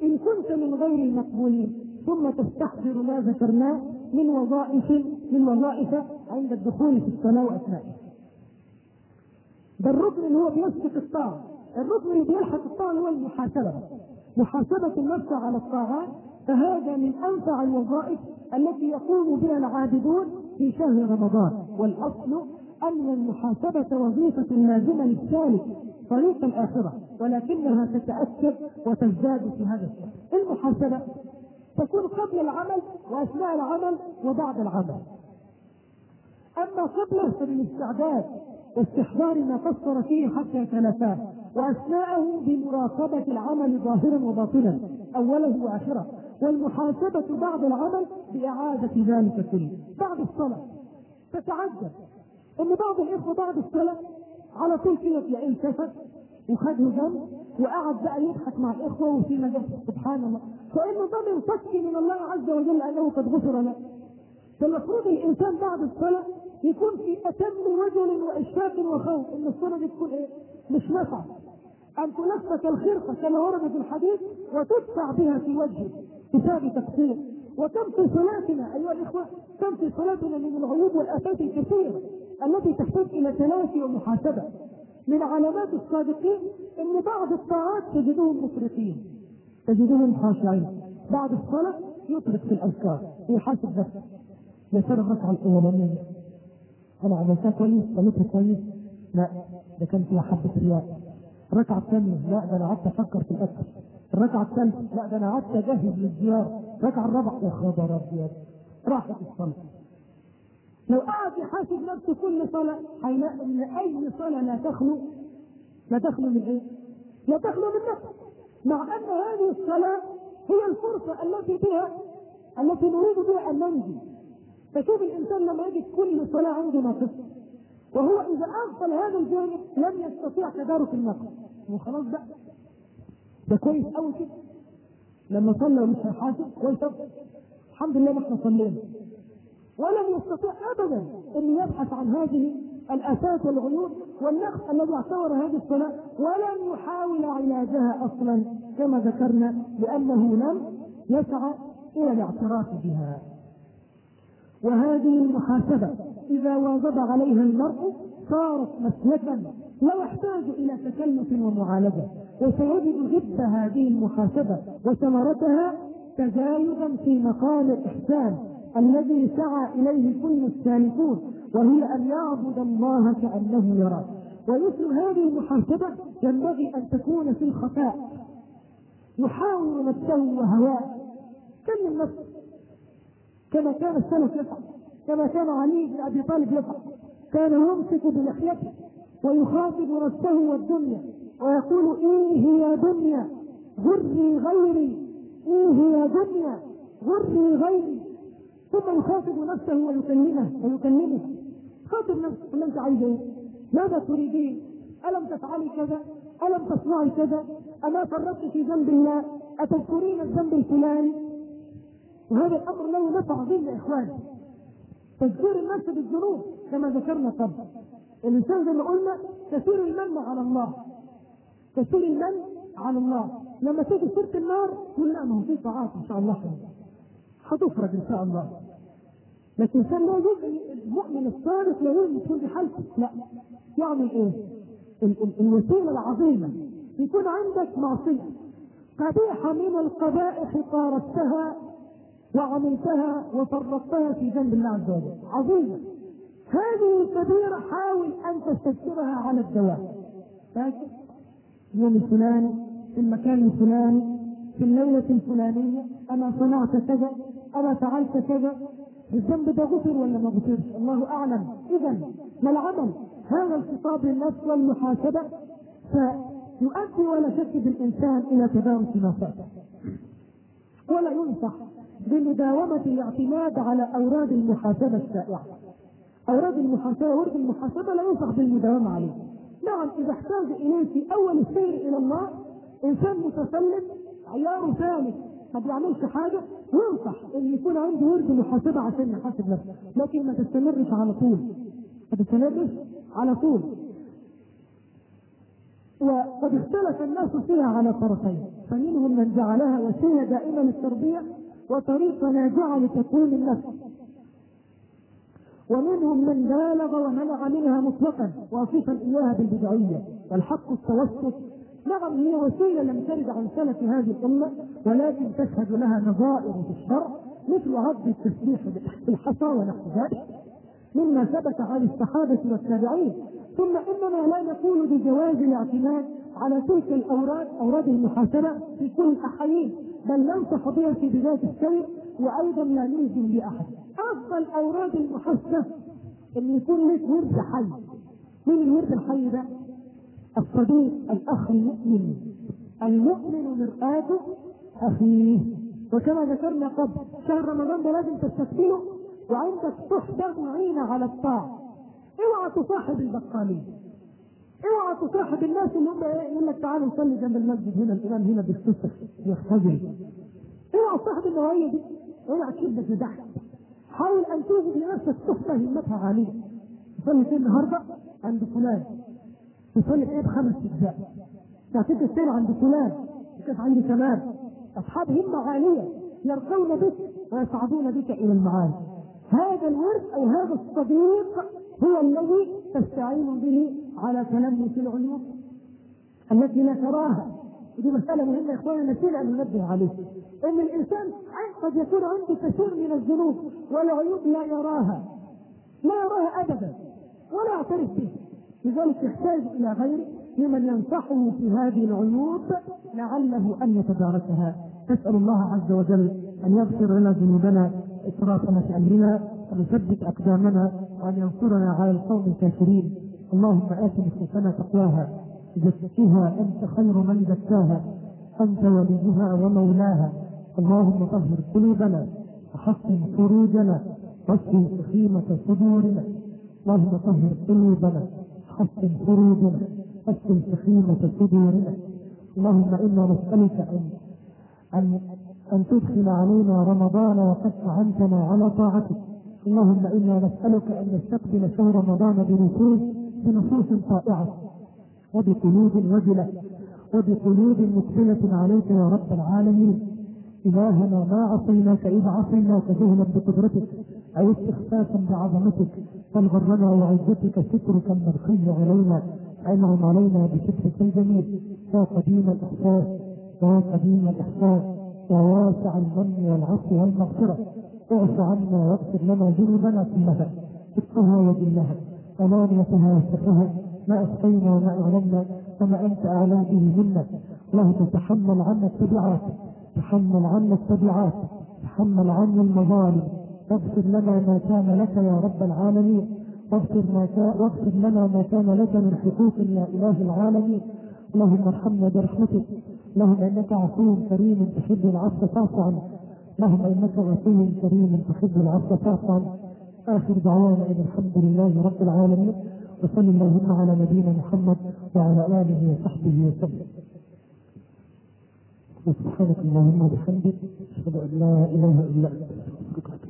إن كنت من غير المقبولين. ثم تستحضر ما ذكرناه من وظائف من وظائف عند الدخول في الصلاة وأثنائها. ده الركن اللي هو بيسبق الطاعة، الركن اللي بيلحق الطاعة هو المحاسبة. محاسبة النفس على الطاعات فهذا من أنفع الوظائف التي يقوم بها العابدون في شهر رمضان، والأصل أن المحاسبة وظيفة لازمة للسالك طريق الآخرة ولكنها تتأكد وتزداد في هذا الشهر. المحاسبة تكون قبل العمل وأثناء العمل وبعد العمل. أما قبله فبالاستعداد واستحضار ما قصر فيه حتى يتلافاه وأثناءه بمراقبة العمل ظاهرا وباطنا أوله واخره والمحاسبة بعد العمل بإعادة ذلك كله. بعد الصلاة تتعجب ان بعض الإخوة بعد الصلاة على طول كده تلاقيه التفت وخده جنب وقعد بقى يضحك مع الإخوة وفي مجال سبحان الله. ده من فك من الله عز وجل أنه قد غفر له. فالمفروض الإنسان بعد الصلاة يكون في أتم وجل وإشفاق وخوف إن الصلاة دي تكون إيه؟ مش نفع أن تلفك الخرقه كما ورد في الحديث وتدفع بها في وجهه بسبب تقصير. وكم في صلاتنا أيها الإخوة كم في صلاتنا من العيوب والآفات الكثيرة التي تحتاج إلى تلافي ومحاسبة. من علامات الصادقين إن بعض الطاعات تجدهم مفرطين تجدهم خاشعين. بعد الصلاة يطلق في الأذكار ويحاسب نفسه. يا ترى الركعه الاولانيه أنا عملتها كويس صليتها كويس لا. ده كان فيها حبة رياء الركعه الثانية لا ده أنا قعدت أفكر في الأكل. الركعه الثالثه لا ده أنا قعدت أجهز للزيارة. الركعه الرابعة يا خبر أبيض. راحت الصلاة. لو قعد يحاسب نفسه كل صلاة هيلاقي إن أي صلاة لا تخلو. لا تخلو من إيه؟ لا تخلو من نفس مع أن هذه الصلاة هي الفرصة التي بها التي نريد بها أن ننجي. فشوف الإنسان لما يجد كل صلاة عنده ناقص وهو إذا أغفل هذا الجانب لم يستطيع تدارك النقص وخلاص بقى. ده كويس قوي كده. لما صلى ومش هيحاسب كويس الحمد لله ما إحنا صلينا. ولم يستطيع ابدا إن يبحث عن هذه الافات والعيوب والنقص الذي اعتبر هذه الصلاة ولم يحاول علاجها أصلا كما ذكرنا لأنه لم يسعى إلى الاعتراف بها. وهذه المحاسبة إذا واظب عليها المرء صارت مسلكا لا يحتاج إلى تكلف ومعالجة. وسيجد غب هذه المحاسبة وثمرتها تزايدا في مقام الإحسان الذي سعى إليه كل السالكون وهي أن يعبد الله كأنه يراه ومثل هذه المحاسبة ينبغي أن تكون في الخفاء. يحاول نفسه وهواه كلم نفسه كما كان السلف يفعل كما كان علي بن أبي طالب يفعل كان يمسك بلحيته ويخاطب نفسه والدنيا ويقول إيه يا دنيا غري غيري إيه يا دنيا غري غيري ثم يخاطب نفسه ويكلمه ويكلمه خاطب نفسه قل أنت عايز إيه؟ ماذا تريدين؟ ألم تفعلي كذا؟ ألم تصنعي كذا؟ أما فرطت في ذنب الله؟ أتذكرين الذنب الفلاني؟ وهذا الامر له نفع عظيم يا اخواني تذكير النفس بالذنوب كما ذكرنا قبل. الإنسان زي ما قلنا كثير المن على الله. كثير المن على الله. لما تيجي سيره النار تقول لا ما هو في طاعات إن شاء الله. هتفرج إن شاء الله. لكن الإنسان لا يجوز المؤمن الصادق لا يجوز يكون بحالته لا. يعمل إيه؟ ال- ال- الوسيلة العظيمة. يكون عندك معصية. قبيحة من القبائح قارفتها وعملتها وفرطتها في جنب الله عز وجل. عظيمه هذه الكبيره حاول أن تستذكرها على الدوام فاكر يوم الفلاني في المكان الفلاني في الليلة الفلانية أنا صنعت كذا أنا فعلت كذا. الذنب ده غفر ولا ما غفرش؟ الله أعلم. إذا ما العمل؟ هذا الخطاب للنفس والمحاسبة. فيؤدي ولا شك بالإنسان إلى تدارك ما فات. ولا ينصح بمداومه الاعتماد على أوراد المحاسبة الشائعه أوراد المحاسبة ورد المحاسبة لا ينصح بالمداومة عليه. نعم إذا احتاج إليه في أول السير إلى الله إنسان متسلم عياره ثالث ما بيعملش حاجة ينصح إن يكون عنده ورد محاسبة عشان يحاسب نفسه. لكن ما تستمرش على طول. ما تستمرش على طول. وقد اختلف الناس فيها على طرفين. فمنهم من جعلها وسيلة دائمة للتربية وطريقه ناجعه لتكوين النفس. ومنهم من بالغ ومنع منها مطلقا واصفا إياها بالبدعية. والحق التوسط. نعم هي وسيلة لم ترد عن سلف هذه الأمة ولكن تشهد لها نظائر في الشرع مثل عد التسبيح بالحصى ونحو ذلك مما ثبت عن الصحابة والتابعين. ثم اننا لا نقول بجواز الاعتماد على تلك الأوراد أوراد المحاسبة في كل الاحايين بل ننصح بها في بدايه السير وأيضا لا نلزم باحد أفضل اوراد المحاسبه إن يكون لك ورد حي. مين الورد الحي ده؟ الصديق الأخ المؤمن. المؤمن مرآة أخيه. وكما ذكرنا قبل شهر رمضان ده لازم تستكمله وعندك صحبه معينة على الطاعة. اوعى تصاحب البقالين اوعى تصاحب الناس اللي هم يقول لك تعالوا نصلي جنب المسجد هنا الإمام هنا بيختصر يختزل اوعى تصاحب النوعيه دي اوعى تشدك لتحت حاول أن توجد لنفسك صحبه همتها عالية. تصلي فين النهارده؟ عند فلان. تصلي إيه بخمس أجزاء. تعطيك السير عند فلان. كيف عندي كمان. أصحاب همة عالية يرقون بك ويصعدون بك إلى المعالي. هذا الورد أو هذا الصديق هو الذي تستعين به على تلمس العيوب التي لا تراها. ودي مسألة مهمة يا إخواننا نسينا أن ننبه عليه إن الإنسان قد يكون عنده كثير من الذنوب والعيوب لا يراها. لا يراها أبدا ولا يعترف بها لذلك يحتاج إلى غيره لمن ينصحه في هذه العيوب لعله أن يتداركها. نسأل الله عز وجل أن يغفر لنا ذنوبنا إسرافنا في أمرنا. وأن يثبت أقدامنا وأن ينصرنا على القوم الكافرين. اللهم آت نفوسنا تقواها زكها أنت خير من زكاها أنت وليها ومولاها. اللهم طهر قلوبنا وحسن فروجنا واسقي سخيمة صدورنا. اللهم طهر قلوبنا حسن فروجنا حسن سخيمة صدورنا. اللهم إنا نسألك أن أن أن تدخل علينا رمضان وقد أعنتنا على طاعتك. اللهم إنا نسألك أن نستقبل شهر رمضان بنفوس بنفوس طائعة وبقلوب وجلة وبقلوب مقبلة عليك يا رب العالمين. إلهنا ما عصيناك إذ عصيناك جهلا بقدرتك أو استخفافا بعظمتك بل غرنا وعزتك سترك المرخي علينا. أنعم علينا بسترك الجميل. يا قديم الإحساس يا قديم الإحساس يا واسع المن والعفو والمغفرة. اعف عنا واغفر لنا ذنوبنا كلها دقها وجلها أمانيتها وسرها ما أخفينا وما أعلنا. وما أنت أعلم به منا. اللهم تحمل عنا التبعات. تحمل عنا التبعات. تحمل عنا المظالم. واغفر لنا ما كان لك يا رب العالمين. واغفر ما كان واغفر لنا ما كان لك من حقوق يا إله العالمين. اللهم ارحمنا برحمتك. اللهم إنك عفو كريم تحب العفو فاعف عنا. اللهم انك عفو كريم تحب العفو عنا آخر دعوانا ان الحمد لله رب العالمين. وصل اللهم على نبينا محمد وعلى آله وصحبه وسلم. سبحانك اللهم وبحمدك أشهد أن لا إله إلا أنت.